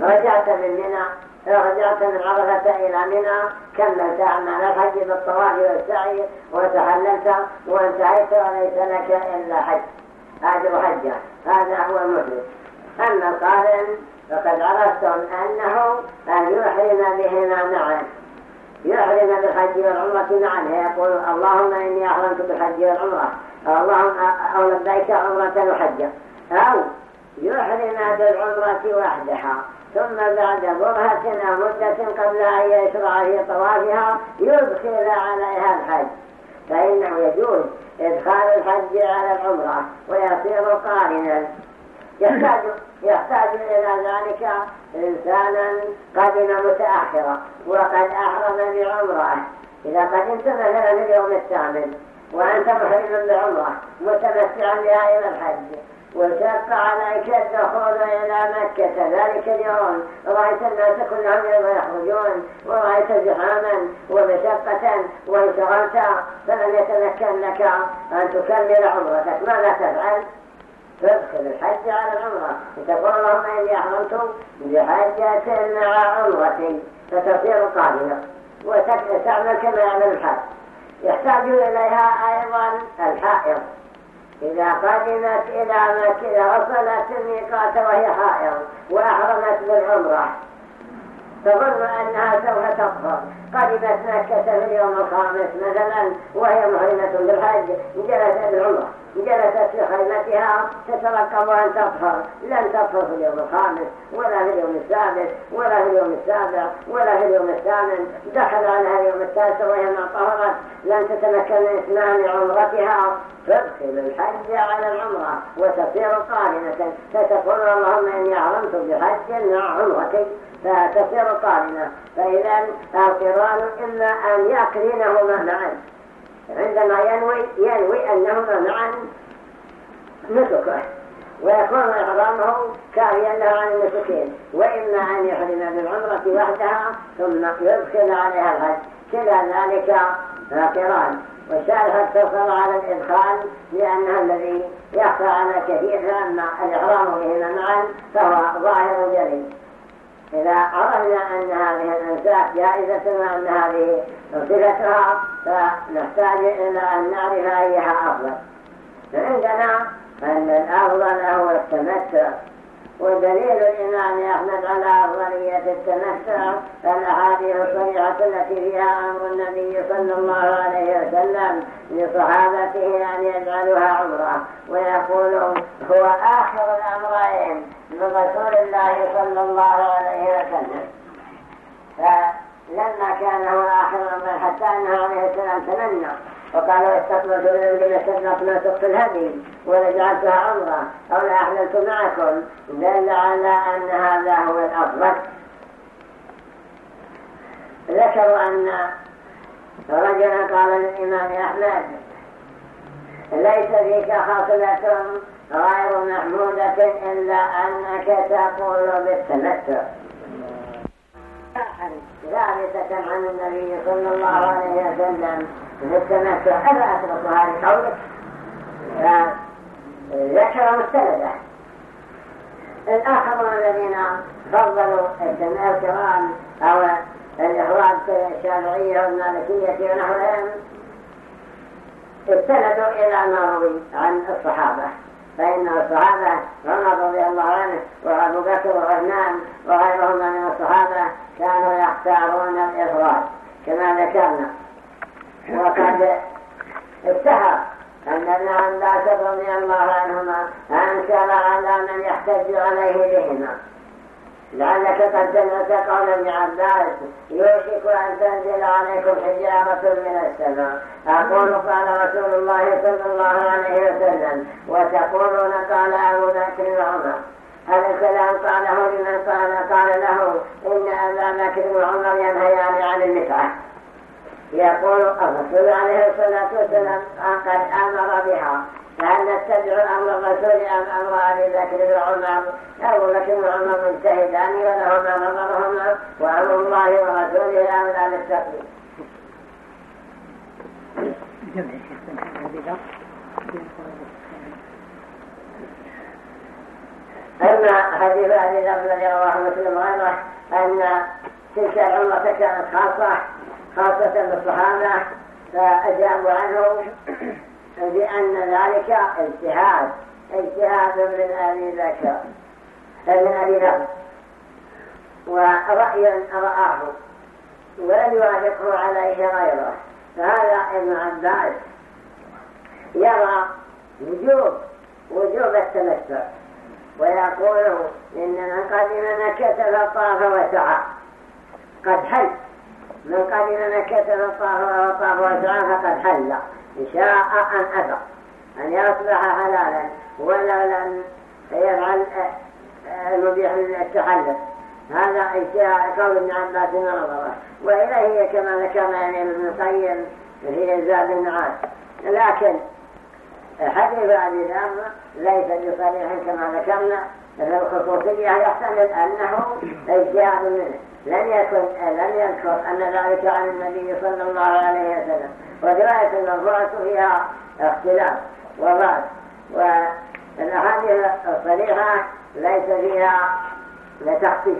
رجعت من منى رجعت من عرفة إلى منى كملت أعمال الحج بالطواف والسعي وتحللت وانتهيت وليس لك إلا حج. أجر حجة هذا هو المفلس أما القارن فقد عرفتم أنه أن يحرم بهما معا. يحرم بالحج والعمرة معا. يقول اللهم إني أحرمت بالحج والعمرة اللهم أو لبيك عمرة وحجة أو يحرم بالعمرة وحدها. ثم بعد برهة أو مدة قبل أن يشرع في طوافها يدخل عليها الحج. فإنه يجوز إدخال الحج على العمرة ويصير قارنا. يحتاج, يحتاج إلى ذلك إنسانا قدم متأخرا وقد أحرم بعمره. إذا قدمت مثلا اليوم الثامن وأنت محرم بعمره متمتعا بها إلى الحج. وشق عليك الدخول إلى مكة. ذلك اليوم. رأيت الناس كلهم يخرجون ورأيت زحاما ومشقة وانشغلت فلم يتمكن لك أن تكمل عمرتك. ماذا تفعل؟ تدخل الحج على العمرة. وتقول اللهم إني أحرمت بحجة مع عمرتي فتصير قادمة. وتعمل كما يعمل الحج يحتاج إليها أيضا الحائض. إذا قدمت إلى مكة وصلت الميقات وهي حائض وأحرمت بالعمرة تظن أنها سوف تطهر قدمت مكة في اليوم الخامس مثلا وهي محرمة بالحج جلست بالعمرة جلست في خيمتها تترقب أن تطهر. لن تطهر في اليوم الخامس ولا في اليوم السادس ولا في اليوم السابع ولا في اليوم الثامن. دخل عليها اليوم التاسع وهي ما طهرت. لن تتمكن من إتمام عمرتها. تدخل الحج على العمرة وتصير قارنة. فتقول اللهم إني أعلمت بحج مع عمرتي. فتصير قارنة. فإذا القرآن إما أن يقرنهما معا عندما ينوي ينوي أنهما معا نسكه. ويكون إحرامه كافيا له عن النسكين وإما أن يحرم بالعمرة وحدها ثم يدخل عليها الحج. كلا ذلك قران والشارح اقتصر على الإدخال لأنه الذي يخفى على كثير لأن الإحرام بهما معا فهو ظاهر جليل إذا عرفنا أن هذه الأنساك جائزة وأن هذه صفتها فنحتاج إلى أن نعرف أيها أفضل. عندنا أن الأفضل هو التمتع. ودليل الإمام أحمد على أفضلية التمتع الأحاديث الصريحة التي فيها أمر النبي صلى الله عليه وسلم لصحابته أن يجعلوها عمرة. ويقول هو آخر الأمرين من رسول الله صلى الله عليه وسلم. فلما كان هو آخر الأمرين حتى أنه عليه السلام تمنى وقالوا استقبلت من استقبلت ما الهدي ولجعلتها عمرة أو لا أحللت معكم دل على أن هذا هو الأفضل. ذكروا أن رجلا قال للإمام أحمد ليس فيك خصلة غير محمودة إلا أنك تقول بالتمتع. ثابتة عن النبي صلى الله عليه وسلم بالتمتع ألا أترك هذه قولك ذكر مستندة الآخرون الذين فضلوا الكرام أو الإخوان الشافعية والمالكية ونحوهم استندوا إلى ما روي عن الصحابة فإن الصحابة عمر رضي الله عنه وأبو بكر وعثمان وغيرهما من الصحابة كانوا يختارون الإخراج كما ذكرنا. وقد اشتهر أن ابن عباس رضي الله عنهما أنكر على من يحتج عليه بهما. لعلك قد سمعت قول ابن عباس يوشك أن تنزل عليكم حجارة من السماء. أقول قال رسول الله صلى الله عليه وسلم وتقولون قال أبو بكر وعمر. هذا الكلام قاله لمن قال قال له إن أبا بكر وعمر ينهيان عن المتعة يقول الرسول عليه الصلاة والسلام قد أمر بها. فهل نتبع أمر الرسول أم أمر أبي بكر وعمر أبو بكر وعمر مجتهدان ولهما نظرهما وأمر الله ورسوله أولى للتقليد أما حديث أبي ذر الذي رواه مسلم غيره أن تلك العمرة كانت خاصة. خاصة بالصحابة فأجابوا عنه بأن ذلك اجتهاد اجتهاد من أبي بكر من أبي بكر. ورأي رآه ولم يوافقه عليه غيره. فهذا ابن عباس يرى وجوب وجوب التمتع ويقول إن من قدم مكة فطاف وسعى. قد حل من قدم مكة فطاف وسعى فقد حل. إن شاء أن أثر أن يصبح حلالا. ولا لم يفعل المبيح للتحلل هذا اشتراء قول ابن عباس ونظره وإليه كما ذكرنا يعني ابن القيم في زاد النعاس. لكن حديث أبي ذر ليس بصريح كما ذكرنا. الخصوصية يحتمل أنه جاء منه لم يكن لم يذكر أن ذلك عن النبي صلى الله عليه وسلم ورواية المرفوعة فيها اختلاف وضعف والأحاديث الصريحة ليس فيها لتخطيط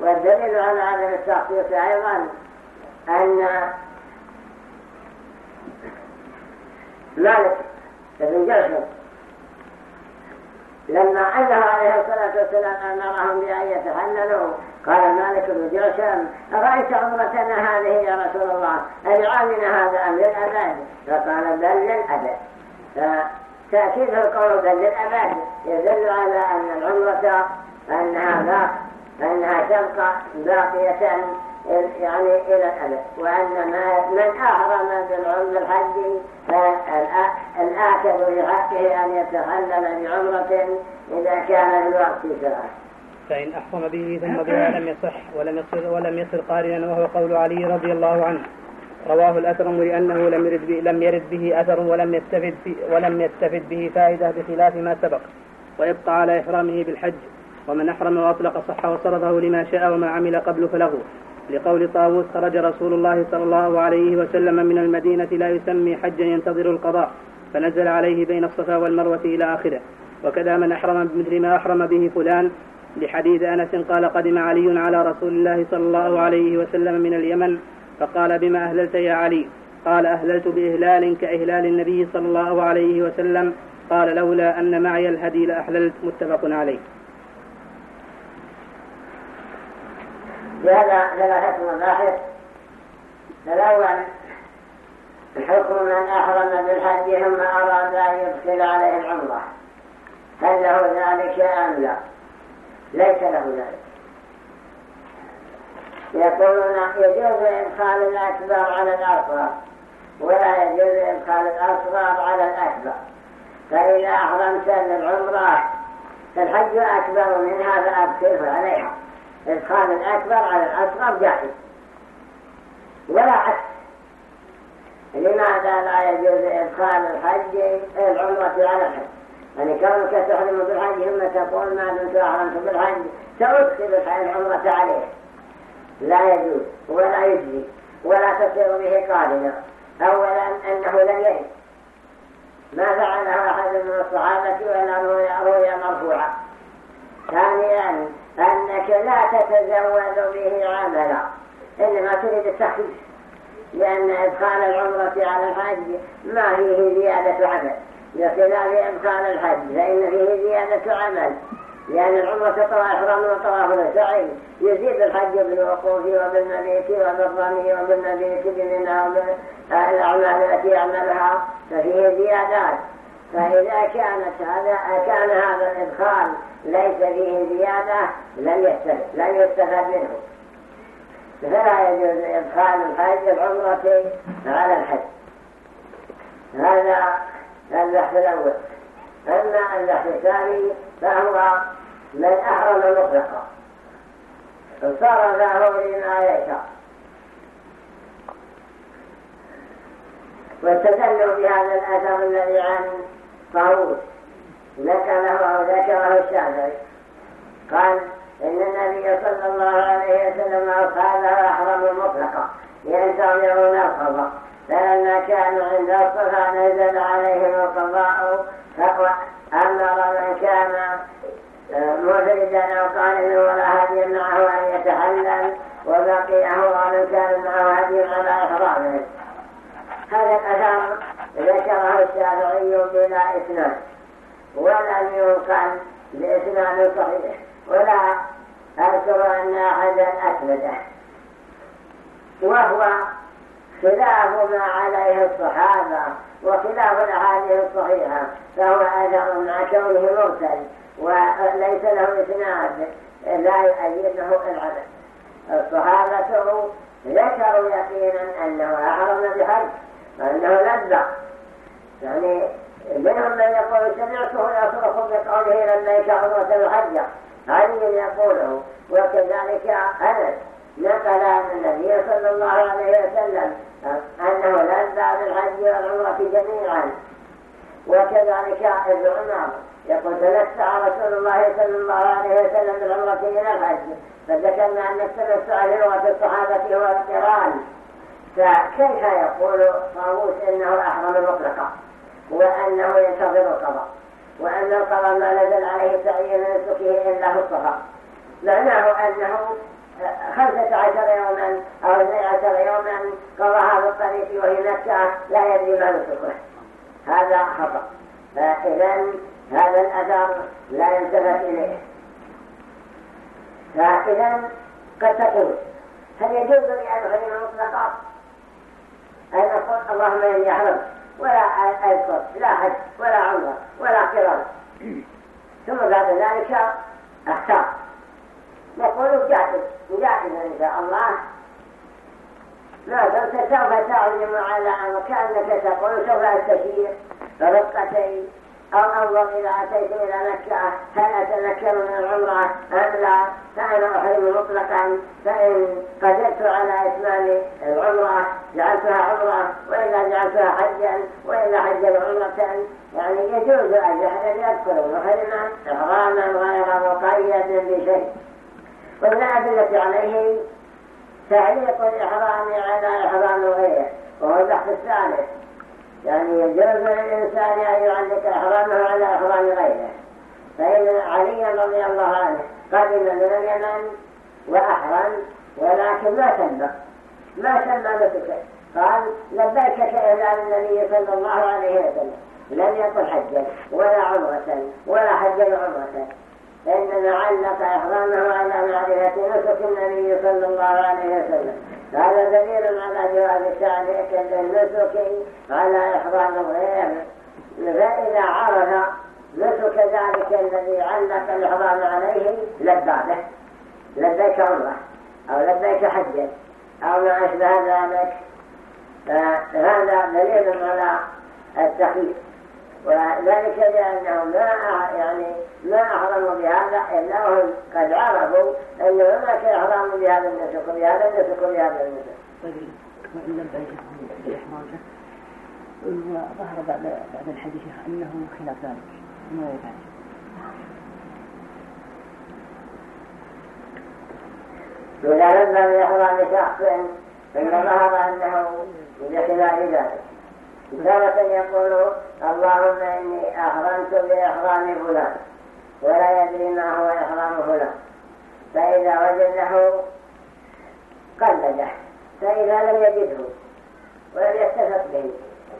والدليل على عدم التخطيط أيضا أن مالك بن جعفر لما أنه عليه الصلاة والسلام أمرهم بأن يتحللوا قال مالك بن جعشم أرأيت عمرتنا هذه يا رسول الله؟ أجعلنا هذا أم للأبد فقال بل للأبد. فتأكيد القول بل للأبد يدل على أن العمرة أنها أنها تبقى باقية يعني إلى الأبد وأن من أحرم بالعمر الحج فالآكد في حقه أن يتحلل بعمرة إذا كان الوقت ساعة فإن أحرم به ثم بها لم يصح ولم يصر ولم يصر قارنا وهو قول علي رضي الله عنه. رواه الأثرم لأنه لم يرد به, لم يرد به أثر ولم يستفد ولم يستفد به فائدة بخلاف ما سبق. ويبقى على إحرامه بالحج. ومن أحرم وأطلق صح وصرفه لما شاء وما عمل قبل فله. لقول طاووس خرج رسول الله صلى الله عليه وسلم من المدينة لا يسمي حجا ينتظر القضاء فنزل عليه بين الصفا والمروة إلى آخره. وكذا من أحرم بمثل ما أحرم به فلان. لحديث أنس قال قدم علي على رسول الله صلى الله عليه وسلم من اليمن فقال بما أهللت يا علي؟ قال أهللت بإهلال كإهلال النبي صلى الله عليه وسلم. قال لولا أن معي الهدي لأحللت. متفق عليه. بهذا ثلاثة مباحث الأول حكم من أحرم بالحج ثم أراد أن يدخل عليه العمرة هل له ذلك أم لا؟ ليس له ذلك. يقولون يجوز إدخال الأكبر على الأصغر ولا يجوز إدخال الأصغر على الأكبر. فإذا أحرمت بالعمرة فالحج أكبر من هذا أبكر عليها. إدخال الأكبر على الأصغر جائز ولا عكس. لماذا لا يجوز إدخال الحج العمرة على الحج يعني كونك تحرم بالحج ثم تقول ما دمت أحرمت بالحج سأدخل العمرة عليه. لا يجوز ولا يجري ولا تصير به قادمة أولا أنه لم يجد. ما فعله أحد من الصحابة ولا روي مرفوعا ثانيا أنك لا تتزود به عملا. إنما تريد التخفيف لأن إدخال العمرة على الحج ما فيه زيادة عمل. بخلاف إدخال الحج فإن فيه زيادة عمل. لأن العمرة طواف إحرام وطواف السعي يزيد الحج بالوقوف وبالمبيت وبالرمي وبالمبيت بمنى وبالأعمال التي يعملها ففيه زيادات. فإذا كانت هذا كان هذا الإدخال ليس فيه زيادة لم يستفد لم يستفد منه. فلا يجوز إدخال الحج العمرة على الحج. هذا البحث الأول. أما البحث الثاني فهو من أحرم مطلقا. صرفه لما يشاء واستدلوا بهذا الأثر الذي عن طاووس ذكره ذكره الشافعي قال إن النبي صلى الله عليه وسلم أصحابه أحرموا مطلقا ينتظرون القضاء. فلما كانوا عند الصفا نزل عليهم القضاء. فأمر من كان مفردا أو قائما ولا هدي معه أن يتحلل وبقيه ومن كان معه هدي على إحرامه. هذا الأثر ذكره الشافعي بلا إسناد ولم ينقل بإسناد صحيح. ولا أذكر أن أحدا أثبته. وهو خلاف ما عليه الصحابة وخلاف الأحاديث الصحيحة. فهو أثر مع كونه مرسل وليس له إسناد لا يؤيده العمل الصحابة ذكروا يقينا أنه أحرم بحج وأنه لبى يعني منهم من يقول سمعته يصرخ بقوله لبيك عمرة الحجة. علي يقوله وكذلك أنس. نقل عن النبي صلى الله عليه وسلم أنه لبى بالحج والعمرة جميعا. وكذلك ابن عمر يقول تمتع رسول الله صلى الله عليه وسلم بالعمرة إلى الحج. فذكرنا أن التمتع لغة الصحابة هو القران فكيف يقول طاووس إنه أحرم مطلقا وأنه ينتظر القضاء. وأن القضاء ما نزل عليه تعيين نسكه إلا في الصفا. معناه أنه خمسة عشر يوما أو اثني عشر يوما قضاها في الطريق وهي مكة لا يدري ما نسكه هذا خطأ. فإذا هذا الأثر لا يلتفت إليه. فإذا قد تقول هل يجوز لي أن أحرم مطلقا أن أقول اللهم إني أحرم ولا أذكر لا حج ولا عمره ولا قرار ثم بعد ذلك أختار. نقول جاهز جاهز إن شاء الله. ما دمت سوف تعلم على أن كأنك تقول سوف أستشير. رقتين أو أنظر إذا أتيت إلى مكة هل أتذكر من العمرة أم لا؟ فأنا أحرم مطلقا فإن قدرت على إتمام العمرة جعلتها عمرة وإذا جعلتها حجا وإذا حجا عمرة. يعني يجوز أن يدخل محرما إحراما غير مقيد بشيء. الأدلة عليه تعليق الإحرام على إحرام غيره وهو البحث الثالث. يعني يجوز للإنسان أن يعلق إحرامه على إحرام غيره. فإن علي رضي الله عنه قدم من اليمن وأحرم ولكن ما سمى. ما سمى قال لبيك كإعلان النبي صلى الله عليه وسلم. لم يقل حجا ولا عمرة ولا حجا عمرة. إنما علق إحرامه على معرفة نسك النبي صلى الله عليه وسلم. هذا دليل على جواز التعليق للنسك على إحرام الغير. فإذا عرف نسك ذلك الذي علق الإحرام عليه لبابه لبيك عمره أو لبيك حجا أو ما أشبه ذلك. فهذا دليل على التخيير وذلك لأنه ما يعني ما أحرموا بهذا إلا وهم قد عرفوا أن هناك إحرام بهذا النسك وبهذا النسك وبهذا النسك. طيب وإن لم وظهر بعد بعد الحديث أنه خلاف ذلك. ما يفعل إذا لم بإحرام شخص فإن ظهر أنه بخلاف ذلك. تارة يقول اللهم إني أحرمت بإحرام فلان ولا يدري ما هو إحرام فلان. فإذا وجده قلده فإذا لم يجده ولم يتفق به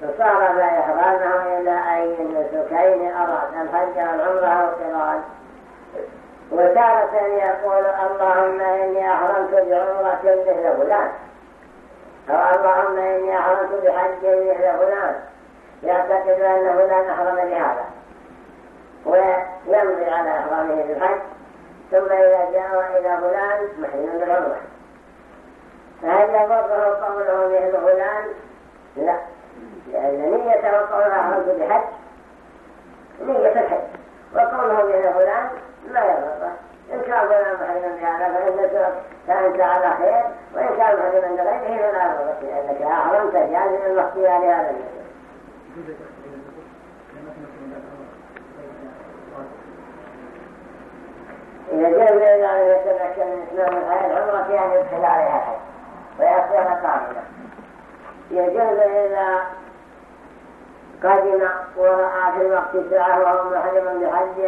فصار إحرامه إلى أي نسكين أراد الحج والعمرة والقران وتارة يقول اللهم إني أحرمت بعمرة مثل فلان اللهم إني أحرمت بحج مثل فلان يعتقد أن فلان أحرم بهذا ويمضي على إحرامه بالحج ثم إذا جاء إلى فلان محرم بالعمرة فهل يضره قوله مثل فلان؟ لا. لأن نيته قولها أحرمت بحج نية الحج. وقوله مثل فلان ما يضره إن كان فلان محرما بهذا فإن فأنت على خير وإن كان محرما بغيره فلا يضرك لأنك أحرمت جازم المختيار هذا النسل إذا جاء إلى أن يتمكن من إسلام الحياة العمرة يعني يدخل عليها الحج ويصير قابلة يجوز إذا قدم ورأى في الوقت ساعة وهو محرم بحج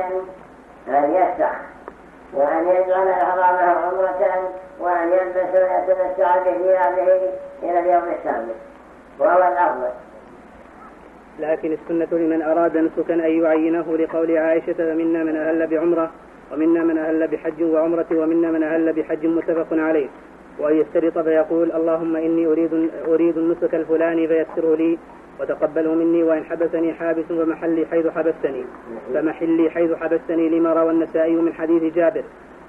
أن يفتح وأن يجعل إحرامه عمرة وأن يلبس ويتمتع بثيابه إلى اليوم الثامن. وهو الأفضل. لكن السنة لمن أراد نسكا أن يعينه لقول عائشة فمنا من أهل بعمرة ومنا من أهل بحج وعمرة ومنا من أهل بحج متفق عليه. وأن يشترط فيقول اللهم إني أريد, أريد النسك الفلاني فيسره لي وتقبله مني وإن حبسني حابس فمحلي حيث حبستني. فمحلي حيث حبستني لما روى النسائي من حديث جابر.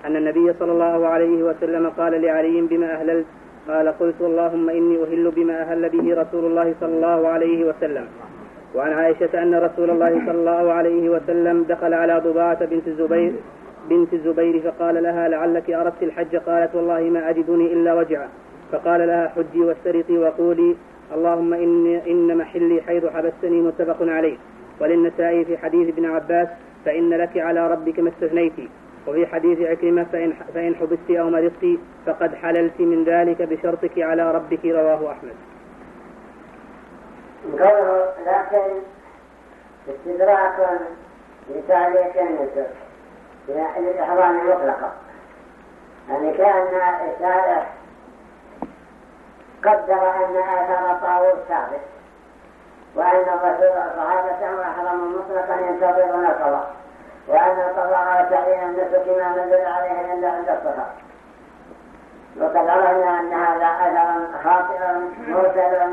أن النبي صلى الله عليه وسلم قال لعلي بما أهللت؟ قال قلت اللهم إني أهل بما أهل به رسول الله صلى الله عليه وسلم. وعن عائشة أن رسول الله صلى الله عليه وسلم دخل على ضباعة بنت الزبير بنت الزبير فقال لها لعلك أردت الحج؟ قالت والله ما أجدني إلا وجعا فقال لها حجي واشترطي وقولي اللهم إن, إن محلي حيث حبستني متفق عليه. وللنسائي في حديث ابن عباس فإن لك على ربك ما استثنيت. وفي حديث عكرمة فإن, فإن حبست أو مرضت فقد حللت من ذلك بشرطك على ربك رواه أحمد. قوله لكن استدراك لتعليق النسك للإحرام المطلقة يعني كأن الشارع قدر أن آثار الطاووس ثابت وأن الرسول صحابته أحرم مطلقا ينتظرون القضاء وأن القضاء وتعليم النسك ما نزل عليه إلا عند الصفا وقد عرفنا أن هذا أثرا خاطئا مرسلا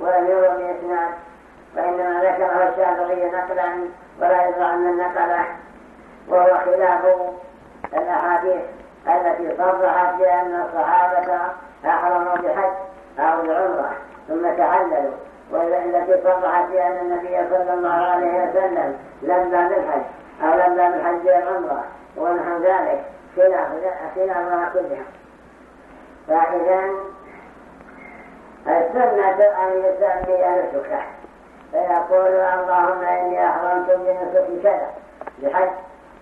ولم يروى بإسناد وإنما ذكره الشافعي نقلا ولا يدرى أن النقله وهو خلاف الأحاديث التي صرحت بأن الصحابة أحرموا بحج. أو بعمرة ثم تحللوا. والتي صرحت بأن النبي صلى الله عليه وسلم لما بالحج أو لما بالحج والعمرة ونحو ذلك خلافها كلها فإذا السنة أن يسمي نسكه فيقول اللهم إني أحرمت بنسك كذا بحج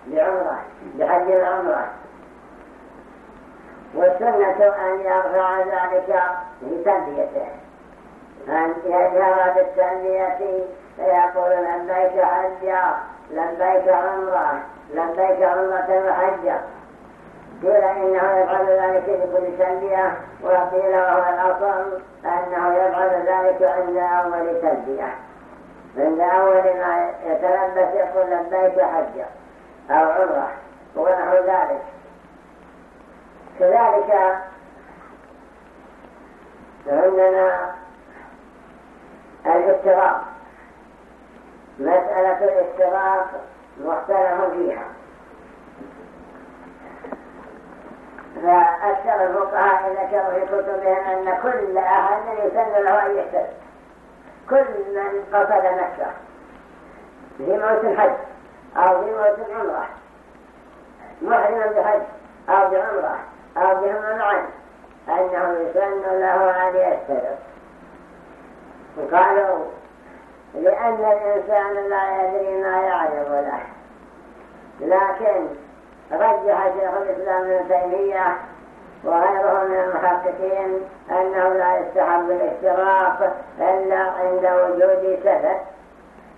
بعمرة بحج العمرة. والسنة أن يرفع ذلك بتلبيته. أن يجهر بالتلبية فيقول لبيك حجا لبيك عمرة لبيك عمرة وحجا قيل إنه يفعل ذلك لكل تلبية وقيل وهو الأصل أنه يفعل ذلك عند أول تلبية. عند أول ما يتلبس يقول لبيك حجا أو عمرة ونحو ذلك. كذلك عندنا الاشتراط مسألة الاشتراط مختلف فيها. فأكثر الفقهاء ذكروا في كتبهم أن كل أحد يسن له أن يشترط كل من قصد مكة في موت الحج أو في موت العمرة. محرما بحج أو بعمرة. أو بهما معا أنه يسن له أن يشترط قالوا لأن الإنسان لا يدري ما يعرض له. لكن رجح شيخ الإسلام ابن تيمية وغيره من المحققين أنه لا يستحب الاشتراط إلا عند وجود سبب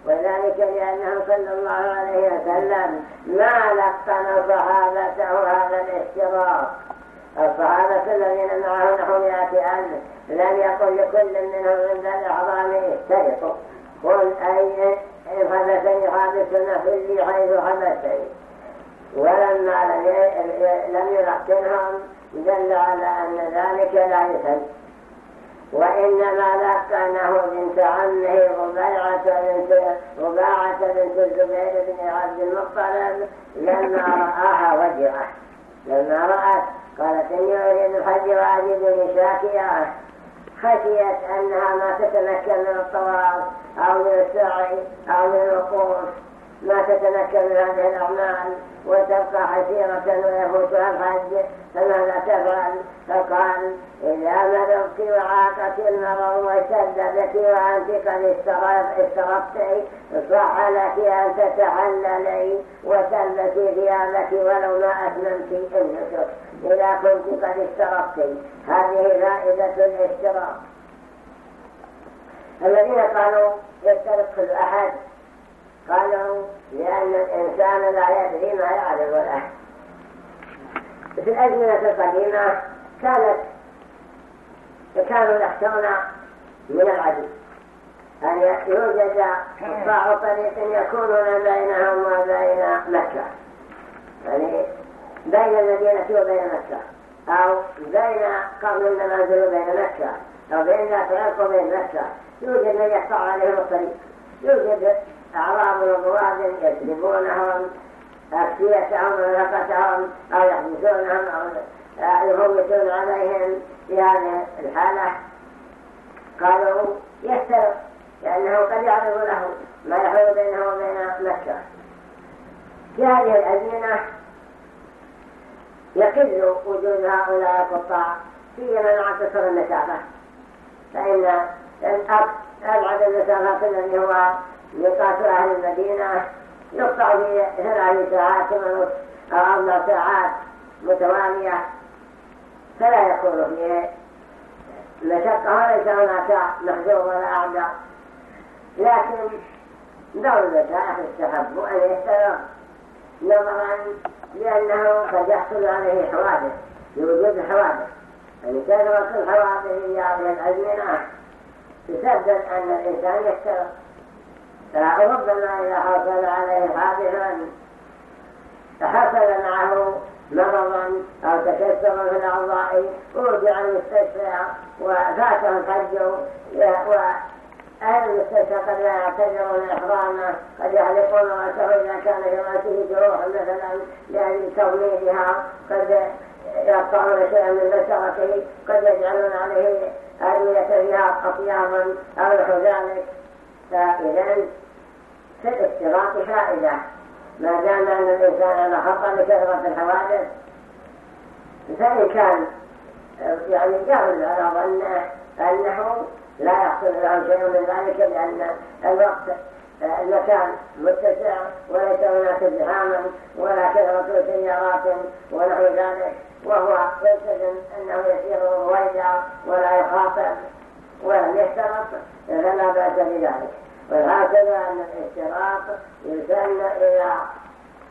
وذلك لأنه صلى الله عليه وسلم ما لقن صحابته هذا الاشتراط الصحابة الذين معه نحو مئة ألف لم يقل لكل منهم عند الإحرام اشترطوا قل أي حدثني حادثنا في حيث حدثني. ولما لم يلقنهم دل على أن ذلك لا يسد وإنما لقنه بنت عمه بنت رباعة بنت الزبير بن عبد المطلب لما رآها وجهه لما رأت قالت إني أريد الحج وأجدني شاكية خشيت أنها ما تتمكن من الطواف أو من السعي أو من الوقوف. ما تتمكن هذه الأعمال وتبقى حسيرة ويفوتها الحج فماذا تفعل فقال إذا مرضت وعاقت المرض واشتد بك وأنت قد استربت صح لك أن تتحللي وتلبسي ثيابك ولو ما أتممت النسك إذا كنت قد اشترطت هذه فائدة الاشتراط. الذين قالوا يشترط كل أحد قالوا لأن الإنسان لا يدري ما يعرض له في الأزمنة القديمة كانت كانوا يخشون من العدو أن يوجد قطاع طريق يكونون بينهم وبين مكة. يعني بين المدينة وبين مكة. أو بين قرن المنازل وبين مكة. أو بين ذات عرق وبين مكة. يوجد من يقطع عليهم الطريق. يوجد أعراب وضواد يسلبونهم أكسيتهم ونفقتهم أو يحبسونهم أو يفوتون عليهم في هذه الحالة. قالوا يسترق لأنه قد يعرض له ما يحول بينه وبين مكة. في هذه الأزمنة يقل وجود هؤلاء القطاع سيما مع كسر المسافة فإن أبعد المسافات الذي هو ميقات أهل المدينة يقطع في ثلاث ساعات أو أربع ساعات متوالية فلا يكون فيه مشقة وليس هناك محجوب ولا أعداء لكن دور المشايخ يستحب أن يستمر نظرا لأنه قد يحصل عليه حوادث لوجود الحوادث يعني كثرة الحوادث في هذه الأزمنة تسبب أن الإنسان يستمر فربما إذا حصل عليه حادثا حصل معه مرضا أو تكسر في الأعضاء ورجع المستشفى وفاته الحج وأهل المستشفى قد لا يعتذرون إحرامه قد يحلقون رأسه إذا كان في رأسه جروح مثلا لأجل تغميدها قد يقطعون شيئا من بشرته قد يجعلون عليه أدوية فيها أطيابا أو ذلك فإذا في الاستراط فائدة ما دام أن الإنسان على خطأ بكثرة الحوادث؟ فإن كان يعني يغلب على ظنه أنه لا يحصل له شيء من ذلك لأن الوقت المكان متسع وليس هناك ازدحاما ولا كثرة سيارات ونحو ذلك وهو يلتزم أنه يسير رويدا ولا يخاطر ولم يشترط فلا بأس بذلك. وهكذا أن الاشتراط يسن إذا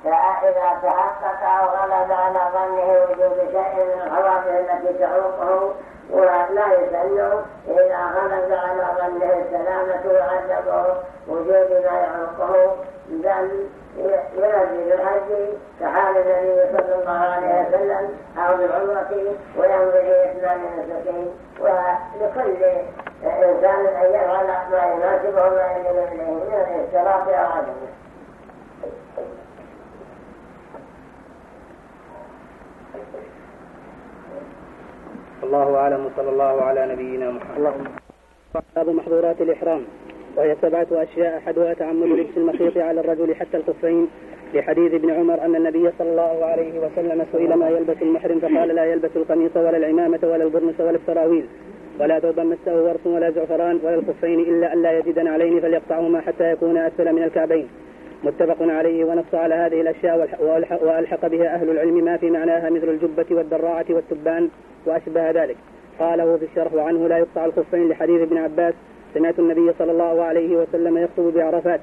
إذا تحقق أو غلب على ظنه وجود شيء من الحوادث التي تعوقه ولا يسن إذا غلب على ظنه السلامة وعدمه وجود ما يعوقه بل ينزل الحج كحال النبي صلى الله عليه وسلم أو بالعمرة ويمضي إثنان نسكين. ولكل إنسان أن يفعل ما يناسبه ما يميل إليه من الاشتراط أو عدمه الله أعلم وصلى الله على نبينا محمد. باب محظورات الإحرام وهي سبعة أشياء أحدها تعمد لبس المخيط على الرجل حتى الخفين لحديث ابن عمر أن النبي صلى الله عليه وسلم سئل ما يلبس المحرم فقال لا يلبس القميص ولا العمامة ولا البرنس ولا السراويل. ولا ثوبا مسه ورس ولا زعفران ولا الخفين إلا أن لا يجد نعلين فليقطعهما حتى يكون أسفل من الكعبين. متفق عليه ونص على هذه الأشياء وألحق بها أهل العلم ما في معناها مثل الجبة والدراعة والتبان. وأشبه ذلك. قاله في الشرح وعنه لا يقطع الخفين لحديث ابن عباس سمعت النبي صلى الله عليه وسلم يخطب بعرفات.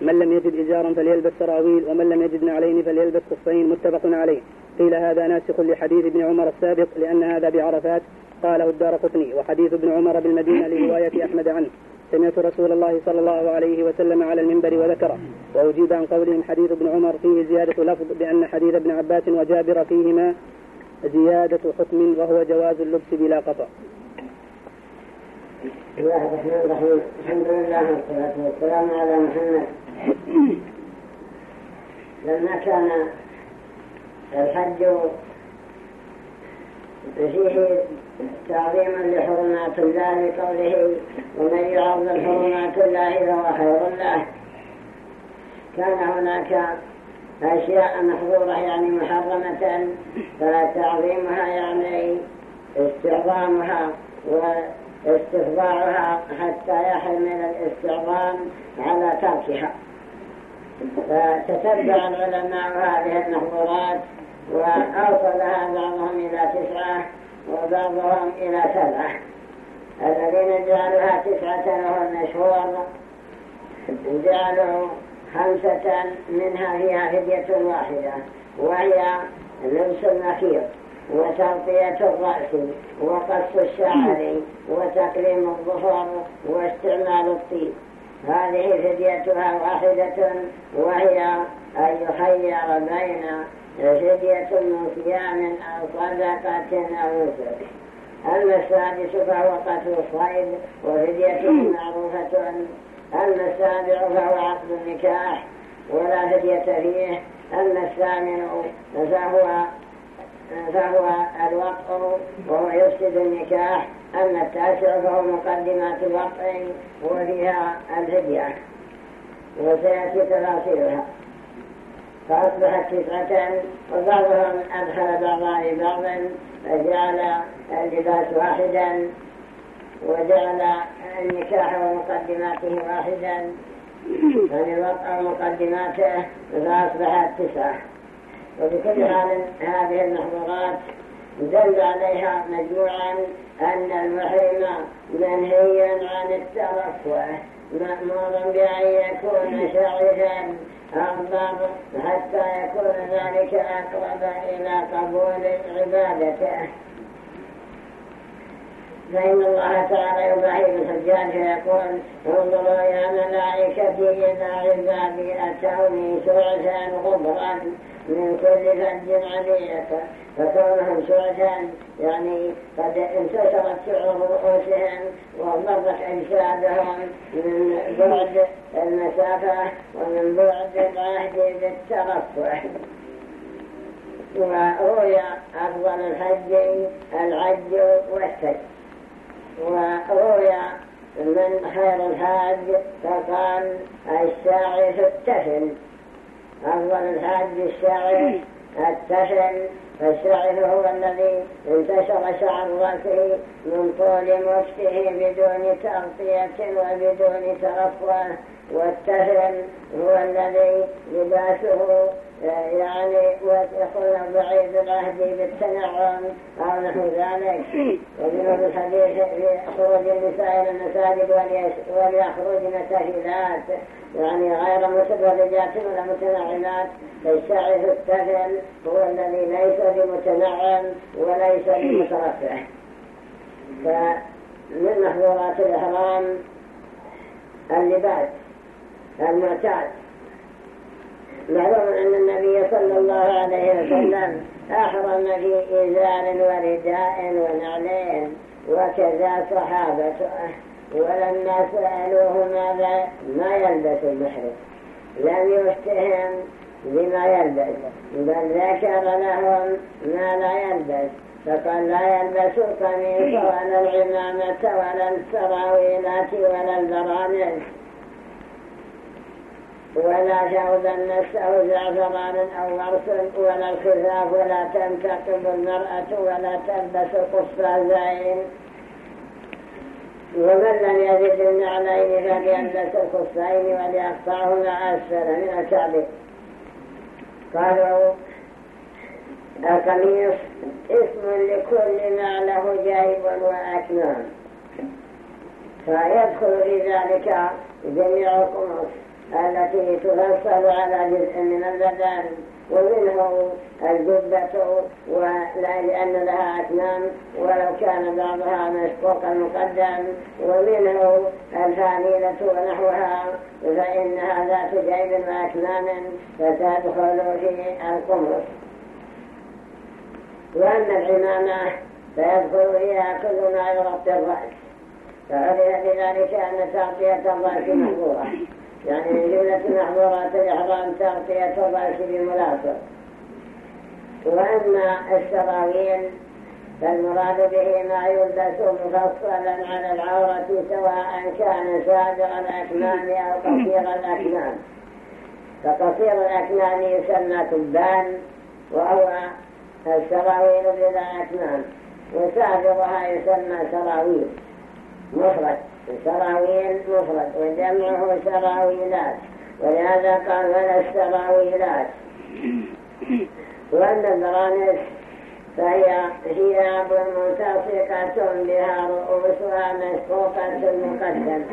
من لم يجد إزارا فليلبس سراويل ومن لم يجد نعلين فليلبس خفين متفق عليه. قيل هذا ناسخ لحديث ابن عمر السابق لأن هذا بعرفات. قاله الدار قطني وحديث ابن عمر بالمدينة لرواية أحمد عنه. سمعت رسول الله صلى الله عليه وسلم على المنبر وذكره. وأجيب عن قولهم حديث ابن عمر فيه زيادة لفظ بأن حديث ابن عباس وجابر فيهما زيادة حكم وهو جواز اللبس بلا قطع. بسم الله الرحمن الرحيم. الحمد لله والصلاة والسلام على محمد. لما كان الحج فيه تعظيما لحرمات الله بقوله ومن يعظم حرمات الله فهو خير له كان هناك أشياء محظورة يعني محرمة فلا تعظيمها يعني استعظامها واستخضاعها حتى يحمل الاستعظام على تركها. فتتبع العلماء هذه المحظورات وأوصلها بعضهم إلى تسعة وبعضهم إلى سبعة. الذين جعلوها تسعة وهو المشهور جعلوا خمسة منها فيها فدية واحدة وهي لبس النخير وتغطية الرأس وقص الشعر وتقليم الظهر واستعمال الطيب. هذه فديتها واحدة وهي أن يخير بين فدية من صيام أو صدقة أو نسك أما السادس فهو قتل الصيد وفدية معروفة أما السابع فهو عقد النكاح ولا فدية فيه. أما الثامن فهو فهو الوقع وهو يفسد النكاح. أما التاسع فهو مقدمات الوقع وفيها الفدية وسيأتي تفاصيلها. فأصبحت تسعة وبعضهم أدخل بعضها في بعض فجعل اللباس واحدا. وجعل النكاح ومقدماته واحدا. الوقع مقدماته فأصبحت تسعة. وبكل حال هذه المحظورات دل عليها مجموعا أن المحرم منهي عن الترفه مأمور بأن يكون شعثا أغضب حتى يكون ذلك أقرب إلى قبول عبادته. فإن الله تعالى يباهي بالحجاج فيقول انظروا يا ملائكتي إذا عبادي أتوني شعثا غبرا من كل فج علية. فكونهم شعثا يعني قد انتشرت شعور رؤوسهم ومرت أجسادهم من بعد المسافة ومن بعد العهد بالترفع وروي أفضل الحج العج والسجد وروي من خير الحاج فقال الساعي في التفل أفضل الحاج الساعي التفل فالشعر هو الذي انتشر شعر رأسه من طول مكته بدون تغطية وبدون ترفه والتفل هو الذي لباسه يعني ويكون بعيد العهد بالتنعم أو نحو ذلك. ومنه الحديث في خروج النساء إلى المساجد وليخرجن تهيلات يعني غير متبرجات ولا متنعمات. فالشعر التفل هو الذي ليس بمتنعم وليس بمترفع. فمن محظورات الإحرام اللباس المعتاد. معلوم أن النبي صلى الله عليه وسلم أحرم في إزار ورداء ونعلين وكذا صحابته. ولما سألوه ماذا؟ ما يلبس المحرم لم يفتهم بما يلبس بل ذكر لهم ما لا يلبس. فقال لا يلبس القميص ولا العمامة ولا السراويلات ولا البرانس ولا ثوبا نسه زعفران أو ورس ولا الخفاف ولا تنتقب المرأة ولا تلبس قصازين ومن لم يجد النعلين فليلبس الخفين وليقطعهما أسفل من الكعب قالوا القميص اسم لكل ما له جيب وأكمام. فيدخل في ذلك جميع القمص التي تفصل على جزء من البدن ومنه الجبة لأن لها أكمام ولو كان بعضها مشقوق المقدم ومنه الفانيلة ونحوها فإنها ذات جيب وأكمام فتدخل في القمص وأما العمامة فيدخل فيها كل ما يغطي الرأس فعرف بذلك أن تغطية الرأس محظورة يعني جملة محظورات الإحرام تغطية الرأس بملاصق وأما السراويل فالمراد به ما يلبس مفصلا على العورة سواء كان سابق الأكمام أو قصير الأكمام. فقصير الأكمام يسمى تبان وهو السراويل بلا أكمام وسابقها يسمى سراويل مفرد. سراويل مفرد وجمعه سراويلات ولهذا قال ولا السراويلات وأن البرانس فهي ثياب ملتصقة بها رؤوسها مسقوقة المقدم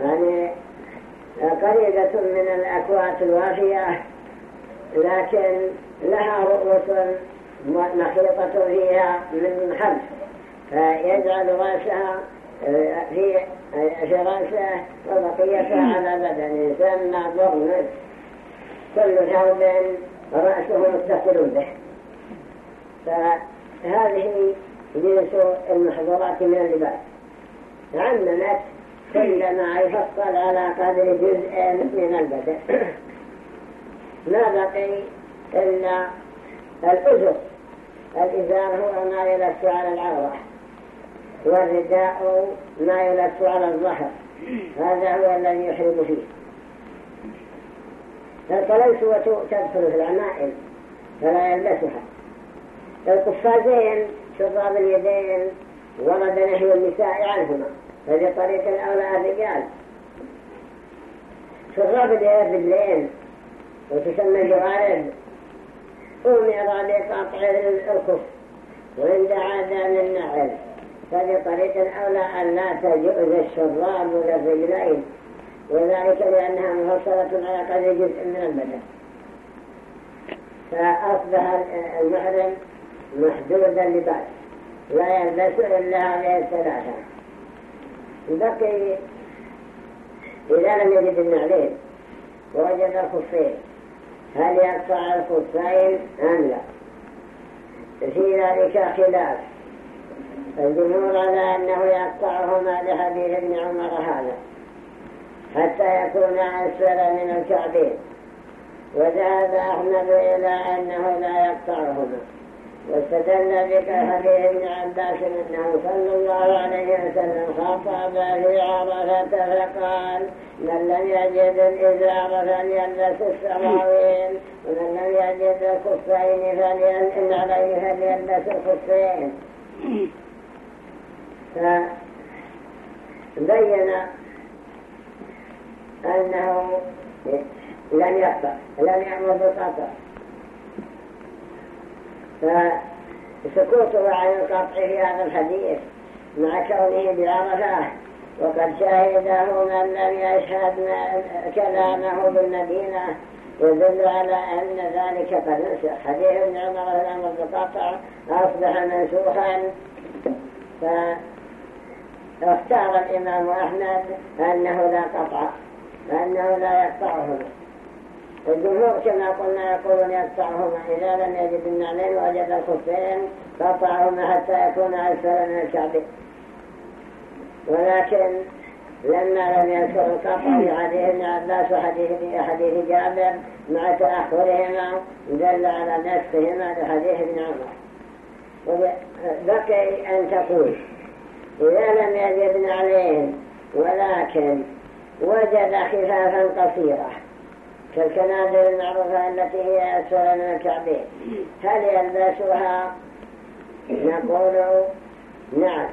يعني قريبة من الأكوات الوافية لكن لها رؤوس محيطة فيها من خلف فيجعل رأسها في رأسه وبقيتها على بدنه يسمى برنس كل ثوب رأسه متصل به. فهذه جنس المحظورات من اللباس عممت كل ما يفصل على قدر جزء من البدن. ما بقي إلا الأزر. الإزار هو ما يلف على العورة. والرداء ما يلف على الظهر. هذا هو الذي يحرم فيه. فالقليسوة تدخل في العمائم فلا يلبسها. القفازين شراب اليدين ورد نهي النساء عنهما. ففي طريق الأولى الرجال. شراب بالليل وتسمى جوارد أمر بقطع الكف وعند عادان النعل فبطريق أولى أن لا تجوز الشراب ولا الرجلين وذلك لأنها مفصلة على قدر جزء من البدن فأصبح المحرم محدودا لبعض. لا يلبس إلا هذه الثلاثة. بقي إذا لم يجد النعلين ووجد الخفين هل يقطع الخفين أم لا؟ في ذلك خلاف. الجمهور على أنه يقطعهما لحديث ابن عمر هذا حتى يكون أسفل من الكعبين. وذهب أحمد إلى أنه لا يقطعهما. واستدل بك حديث ابن عباس أنه صلى الله عليه وسلم خطب في عرفة فقال من لم يجد الإزار فليلبس السراويل ومن لم يجد الخفين عليه فليلبس الخفين فبين أنه لم يقطع لم يعمل بالقطع فسكوته عن القطع في هذا الحديث مع كونه بعرفة وقد شاهده من لم يشهد كلامه بالمدينة يدل على أن ذلك قد نسخ حديث ابن عمر الأمر بقطع أصبح منسوخا. فاختار الإمام أحمد أنه لا قطع أنه لا يقطعهما الجمهور كما قلنا يقولون يقطعهما إذا لم يجد النعلين وجد الخفين قطعهما حتى يكون أسفل من الكعبين ولكن لما لم يذكر القطع في حديث ابن عباس وحديث حديث جابر مع تأخرهما دل على نفسهما لحديث ابن عمر. بقي أن تقول إذا لم يجد عليهم ولكن وجد خفافا قصيرة كالكنادر المعروفة التي هي أسفل من الكعبين. هل يلبسها؟ نقول نعم.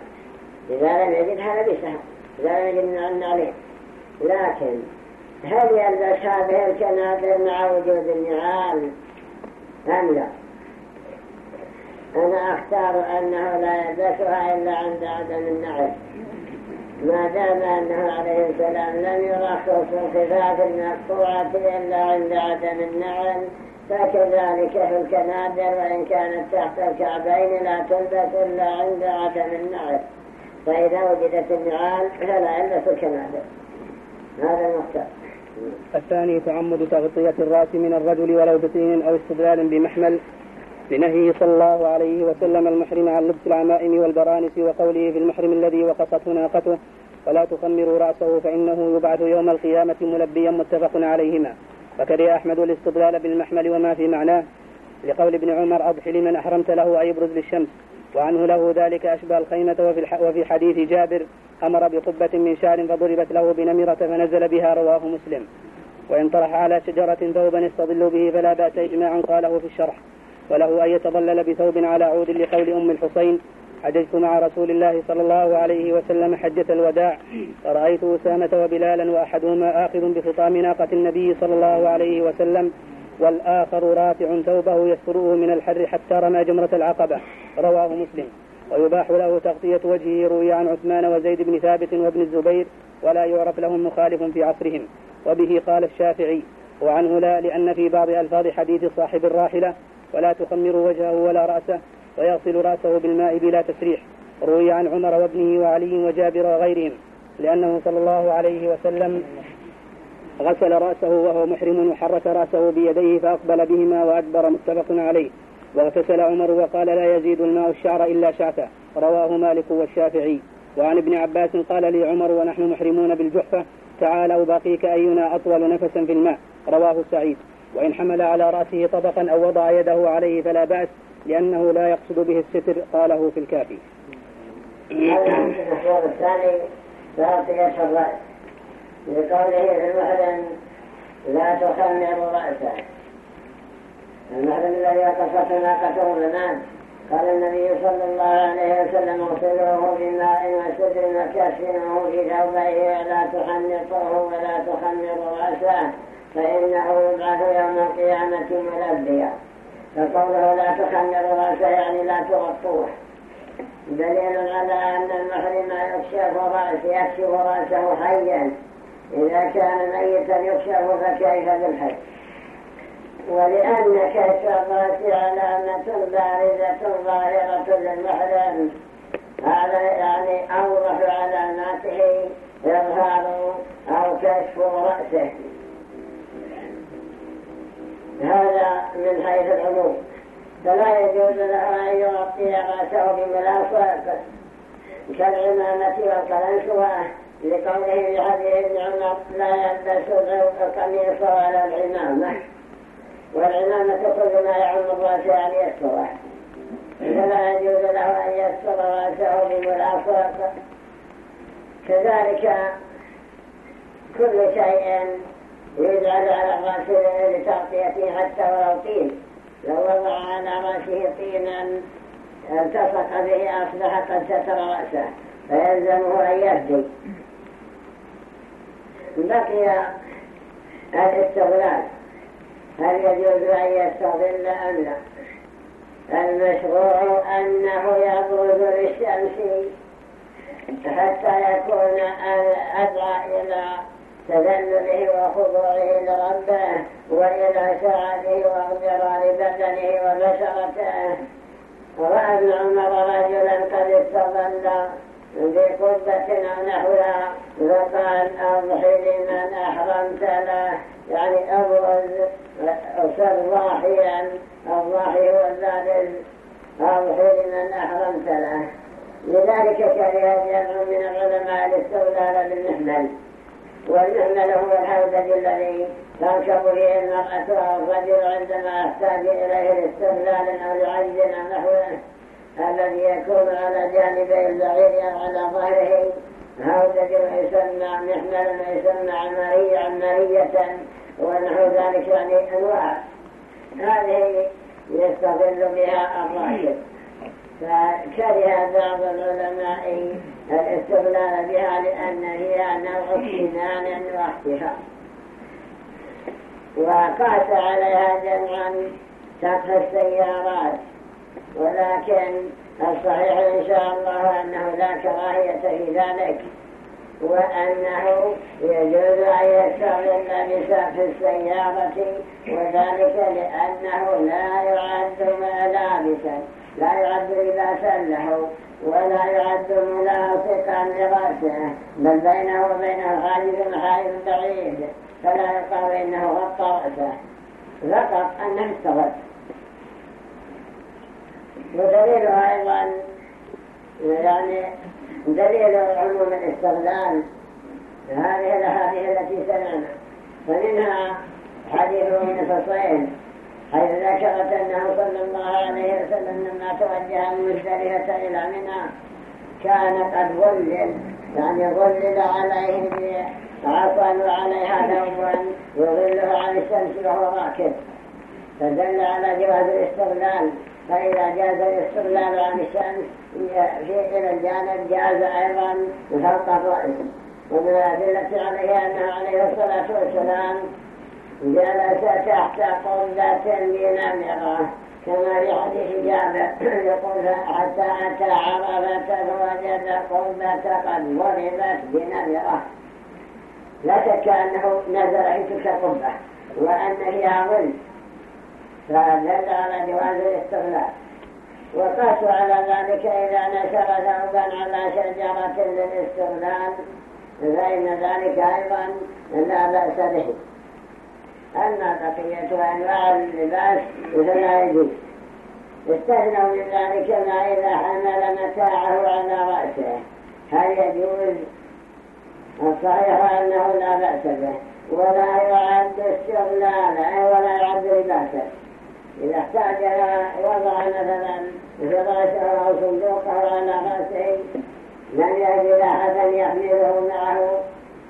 إذا لم يجدها لبسها إذا لم يجد عليه. لكن هل يلبس هذه الكنادر مع وجود النعال؟ أم لا؟ أنا أختار أنه لا يلبسها إلا عند عدم النعل ما دام أنه عليه السلام لم يرخص الخفاف المقطوعة إلا عند عدم النعل فكذلك في الكنادر وإن كانت تحت الكعبين لا تلبس إلا عند عدم النعل فإذا وجدت النعال فلا يلبس الكنادر. هذا المختار. الثاني تعمد تغطية الرأس من الرجل ولو بطين أو استدلال بمحمل. لنهيه صلى الله عليه وسلم المحرم عن لبس العمائم والبرانس وقوله في المحرم الذي وقصته ناقته ولا تخمروا رأسه فإنه يبعث يوم القيامة ملبيا متفق عليهما. فكره أحمد الاستدلال بالمحمل وما في معناه لقول ابن عمر أضحي لمن أحرمت له أن يبرز للشمس وعنه له ذلك أشبه الخيمة وفي, وفي حديث جابر أمر بقبة من شعر فضربت له بنمرة فنزل بها رواه مسلم. وإن طرح على شجرة ثوبا يستظل به فلا بأس إجماعا قاله في الشرح. وله أن يتظلل بثوب على عود لقول أم الحسين حججت مع رسول الله صلى الله عليه وسلم حجة الوداع فرأيت أسامة وبلالا وأحدهما آخذ بخطام ناقة النبي صلى الله عليه وسلم والآخر رافع ثوبه يستره من الحر حتى رمى جمرة العقبة. رواه مسلم. ويباح له تغطية وجهه روي عن عثمان وزيد بن ثابت وابن الزبير ولا يعرف لهم مخالف في عصرهم. وبه قال الشافعي وعنه لا لأن في بعض ألفاظ حديث صاحب الراحلة ولا تخمر وجهه ولا رأسه ويغسل رأسه بالماء بلا تسريح. روي عن عمر وابنه وعلي وجابر وغيرهم لأنه صلى الله عليه وسلم غسل رأسه وهو محرم وحرك رأسه بيديه فأقبل بهما وأدبر متفق عليه. واغتسل عمر وقال لا يزيد الماء الشعر إلا شعثا رواه مالك والشافعي. وعن ابن عباس قال لي عمر ونحن محرمون بالجحفة تعال أباقيك أينا أطول نفسا في الماء. رواه سعيد. وإن حمل على رأسه طبقا أو وضع يده عليه فلا بأس لأنه لا يقصد به الستر قاله في الكافي. هذا الثاني تغطية الرأس لقوله في المحرم لا تخمر رأسه المحرم الذي وقفت ناقته لمن قال النبي صلى الله عليه وسلم اغسلوه بماء وسدر وكفنوه في ثوبه ولا تحنطوه ولا تخمروا راسه فإنه يبعث يوم القيامة ملبيا فقوله لا تخمروا راسه يعني لا تغطوه. دليل على أن المحرم يكشف رأسه يكشف رأسه حيا. إذا كان ميتا يكشف فكيف بالحي ولأن كشف الرأس علامة باردة ظاهرة للمحرم. هذا يعني أوضح علاماته إظهار أو كشف رأسه. هذا من حيث العموم. فلا يجوز له أن يغطي رأسه بملاصق كالعمامة والقلنسوة لقوله في حديث ابن عمر لا يلبس القميص ولا العمامة. والعمامة كل ما يعم الرأس أن يستره. فلا يجوز له أن يستر رأسه بملاصق كذلك كل شيء يجعل على الرأس لتغطيته حتى ولو طين. لو وضع على رأسه طينا التصق به أصبح قد ستر رأسه فيلزمه أن يهدي. بقي الاستغلال. هل يجوز أن يستغل أم لا؟ المشروع أنه يبرز للشمس حتى يكون أدعى إلى تذلله وخضوعه لربه وإلى سعته واغترار بدنه وبشرته ابن عمر رجلا قد استظل بقبة أو نحوها فقال أضحي لمن أحرمت له. يعني أبرز صر ضاحيا الضاحي هو البارز أضحي لمن أحرمت له. لذلك كره جمع من العلماء الاستغلال بالمحمل. والمحمل هو الحوزة الذي تركب فيه المرأة أو الرجل عندما يحتاج إليه لاستغلال أو لعجز أو نحوه الذي يكون على جانبي البعير أو على ظهره. هودج ويسمى محمل ويسمى عمارية عمارية ونحو ذلك يعني أنواع. هذه يستغل بها الراكب فكره بعض العلماء الاستغلال بها لأن هي نوع اكتنان واحتفاظ وقاس عليها جمعا سقف السيارات ولكن الصحيح إن شاء الله أنه لا كراهية في ذلك وأنه يجوز أن يستغل بسقف السيارة وذلك لأنه لا يعد ملابسا لا يعد لباسا له. ولا يعد ملاصقا لرأسه بل بينه وبينه حاجز حاجز بعيد فلا يقال إنه غطى رأسه فقط أنه استغل ودليلها أيضا يعني دليل عموم الاستغلال هذه الأحاديث التي سمعنا فمنها حديث من فصين حيث ذكرت أنه صلى الله عليه وسلم لما توجه المزدلفة إلى منى كان قد ظلل يعني ظلل عليه بعصا وعليها ثوبا يظله عن الشمس وهو راكب. فدل على جواز الاستغلال فإذا جاز الاستغلال عن الشمس في إلى الجانب جاز أيضا فوق الرأس ومن الأدلة عليه أنه عليه الصلاة والسلام جلس تحت قبة بنمرة كما في حديث جابر يقول حتى أتى عربة فوجد قبة قد ضربت بنمرة. لا شك أنه نزل في تلك القبة وأن هي ظل. فدل على جواز الاستغلال. وقاسوا على ذلك إذا نشر ثوبا على شجرة للاستغلال. فإن ذلك أيضا لا بأس به. أما بقية أنواع اللباس فلا يجوز استثنوا من ذلك ما إذا حمل متاعه على رأسه. هل يجوز؟ الصحيح أنه لا بأس به. ولا يعد استغلالا ولا يعد لباسا إذا احتاج وضع مثلا فراشه أو صندوقه على رأسه لم يجد أحدا يحمله معه.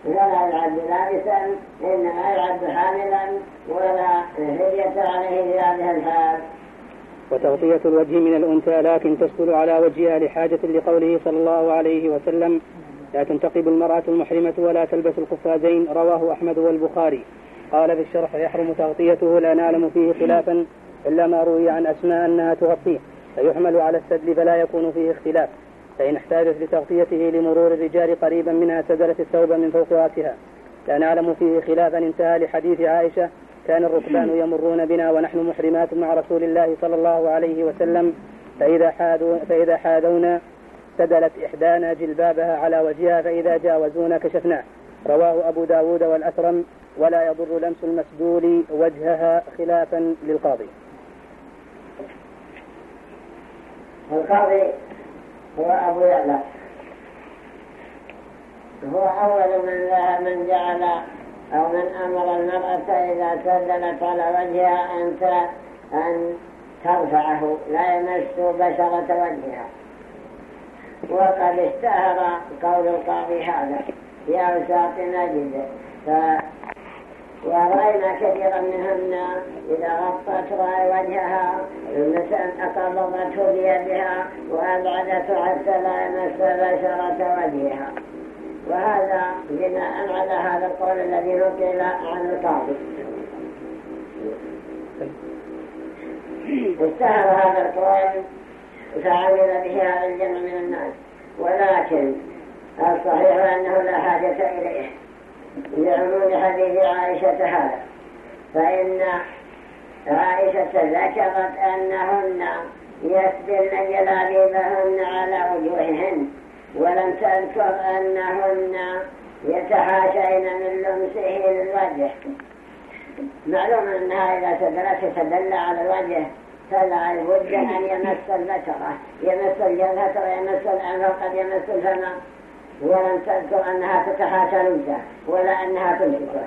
فلا يعد لابسا إنما يعد حاملا ولا هدية عليه في هذه الحال. وتغطية الوجه من الأنثى لكن تسكن على وجهها لحاجة لقوله صلى الله عليه وسلم لا تنتقب المرأة المحرمة ولا تلبس القفازين. رواه أحمد والبخاري. قال في الشرح يحرم تغطيته لا نعلم فيه خلافا إلا ما روي عن أسماء أنها تغطيه فيحمل على السدل فلا يكون فيه اختلاف. فإن احتاجت لتغطيته لمرور الرجال قريبا منها سدلت الثوب من فوق رأسها. لا نعلم فيه خلافا انتهى لحديث عائشة. كان الركبان يمرون بنا ونحن محرمات مع رسول الله صلى الله عليه وسلم. فإذا حادوا فإذا حادونا سدلت إحدانا جلبابها على وجهها فإذا جاوزونا كشفناه. رواه أبو داود والأثرم. ولا يضر لمس المسدول وجهها خلافا للقاضي. القاضي هو أبو يعلى. هو أول من من جعل أو من أمر المرأة إذا سدلت على وجهها أن ترفعه لا يمس بشرة وجهها. وقد اشتهر قول القاضي هذا في أوساط نجد. ورأينا كثيرا منهن إذا غطت وجهها مثلا أقبضته بيدها وأبعدته حتى لا يمس بشرة وجهها. وهذا بناء على هذا القول الذي نقل عن القاضي اشتهر هذا القول فعمل به هذا الجمع من الناس ولكن الصحيح أنه لا حاجة إليه. لعموم حديث عائشة هذا. فإن عائشة ذكرت أنهن يسدلن جلابيبهن على وجوههن ولم تذكر أنهن يتحاشين من لمسه للوجه معلوم أنها إذا سدلت تدل على الوجه. فلا بد أن يمس البشرة يمس الجبهة ويمس الأنف وقد يمس الفم. ولم تذكر أنها تتحاشى لمسه ولا أنها تمسكه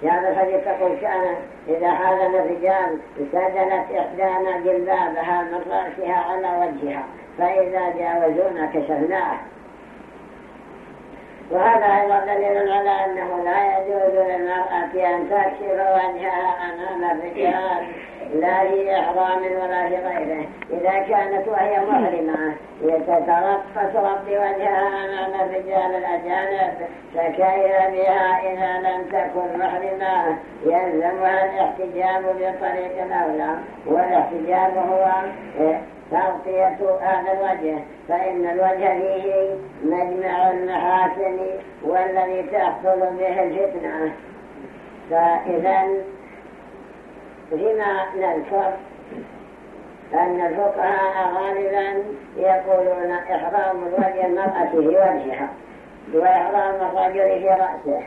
في هذا الحديث تقول كان إذا حاذن الرجال سدلت إحدانا جلبابها من رأسها على وجهها فإذا جاوزونا كشفناه. وهذا أيضا دليل على أنه لا يجوز للمرأة أن تكشف وجهها أمام الرجال لا في إحرام ولا في غيره إذا كانت وهي محرمة يتترقص رب وجهها أمام الرجال الأجانب فكيف بها إذا لم تكن محرمة يلزمها الاحتجاب بطريق الأولى والاحتجاب هو تغطية هذا الوجه. فإن الوجه فيه مجمع المحاسن والذي تحصل به الفتنة. فإذا فيما نذكر أن الفقهاء غالبا يقولون إحرام الوجه المرأة في وجهها وإحرام الرجل في رأسه.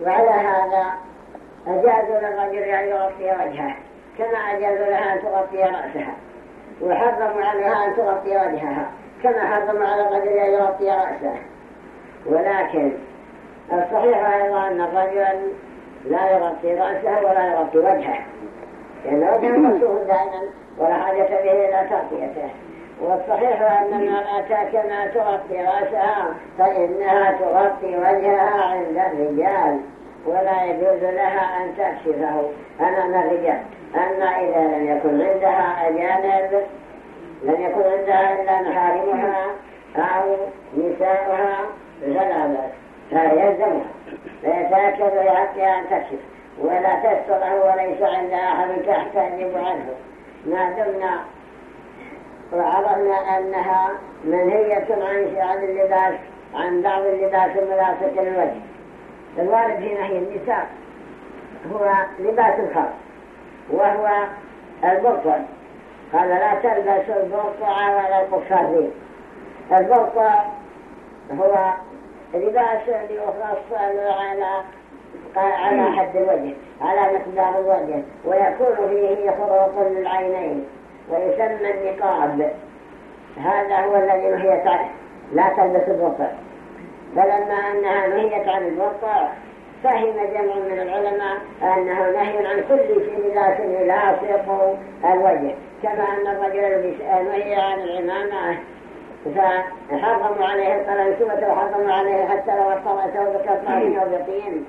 وعلى هذا أجازوا للرجل أن يغطي وجهه كما أجازوا لها أن تغطي رأسها. وحرموا عليها أن تغطي وجهها كما حرموا على الرجل أن يغطي رأسه. ولكن الصحيح أيضا أن الرجل لا يغطي رأسه ولا يغطي وجهه لأن وجهه مفتوح دائما ولا حاجة به إلى تغطيته. والصحيح أن المرأة كما تغطي رأسها فإنها تغطي وجهها عند الرجال ولا يجوز لها أن تكشفه أمام الرجال. أما إذا لم يكن عندها أجانب لم يكن عندها إلا محارمها أو نساؤها فلا بأس فيلزمها فيتأكد لحقها أن تكشف ولا تستره وليس عند أحد تحتجب عنه ما دمنا؟ وعرفنا أنها منهية عن عن اللباس عن بعض اللباس الملاصق للوجه الوارد في نهي النساء هو لباس خاص وهو البرقع. قال لا تلبس البرقع ولا القفازين البرقع هو لباس يخص على على حد الوجه على مقدار الوجه. ويكون فيه خروق للعينين ويسمى النقاب. هذا هو الذي نهيت عنه لا تلبس البرقع. فلما أنها نهيت عن البرقع فهم جمع من العلماء أنه نهي عن كل شيء لباس يلاصق الوجه. كما أن الرجل نهي عن العمامة. فحرموا عليه القلنسوة وحرموا عليه حتى لو اطلع ثوبك الطاهي أو بطين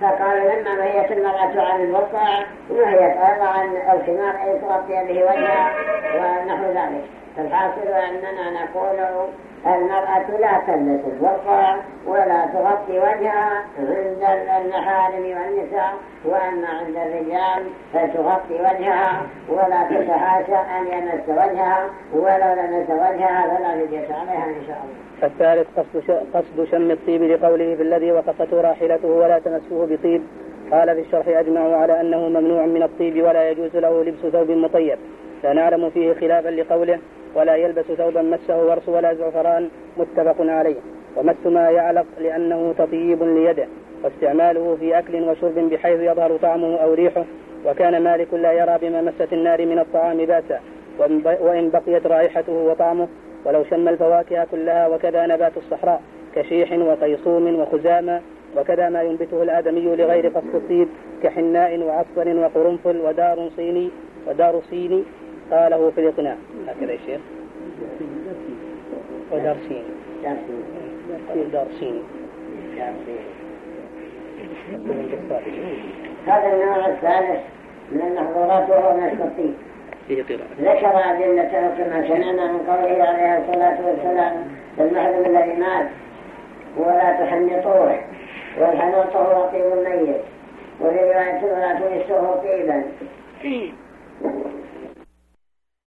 فقال لما نهيت المرأة عن البقع نهيت أيضا عن الخمار أي تغطي به وجهها ونحو ذلك. فالحاصل أننا نقول المرأة لا تلبس البرقع ولا تغطي وجهها عند المحارم والنساء وأما عند الرجال فتغطي وجهها ولا تتحاشى أن يمس وجهها ولو لمس وجهها فلا نجس عليها إن شاء الله. الثالث قصد شم الطيب لقوله بالذي وقفته راحلته ولا تمسه بطيب. قال في الشرح أجمعوا على أنه ممنوع من الطيب ولا يجوز له لبس ثوب مطيب. لا نعلم فيه خلافا لقوله. ولا يلبس ثوبا مسه ورس ولا زعفران متفق عليه. ومس ما يعلق لأنه تطيب ليده. واستعماله في أكل وشرب بحيث يظهر طعمه أو ريحه. وكان مالك لا يرى بممسة النار من الطعام بأسا. وإن بقيت رائحته وطعمه. ولو شم الفواكه كلها وكذا نبات الصحراء كشيح وقيصوم وخزامة. وكذا ما ينبته الآدمي لغير قصد الطيب كحناء وعصفر وقرنفل ودار صيني ودار صيني. قاله في الإقناع. هكذا يا شيخ. دار صيني هذا النوع الثالث من المحظورات وهو قراءة. ذكر أدلة كما سمعنا من قوله عليه الصلاة والسلام المحرم الذي مات ولا تحنطوه والحنوط هو طيب الميت وفي رواية ولا تمسوه طيبا.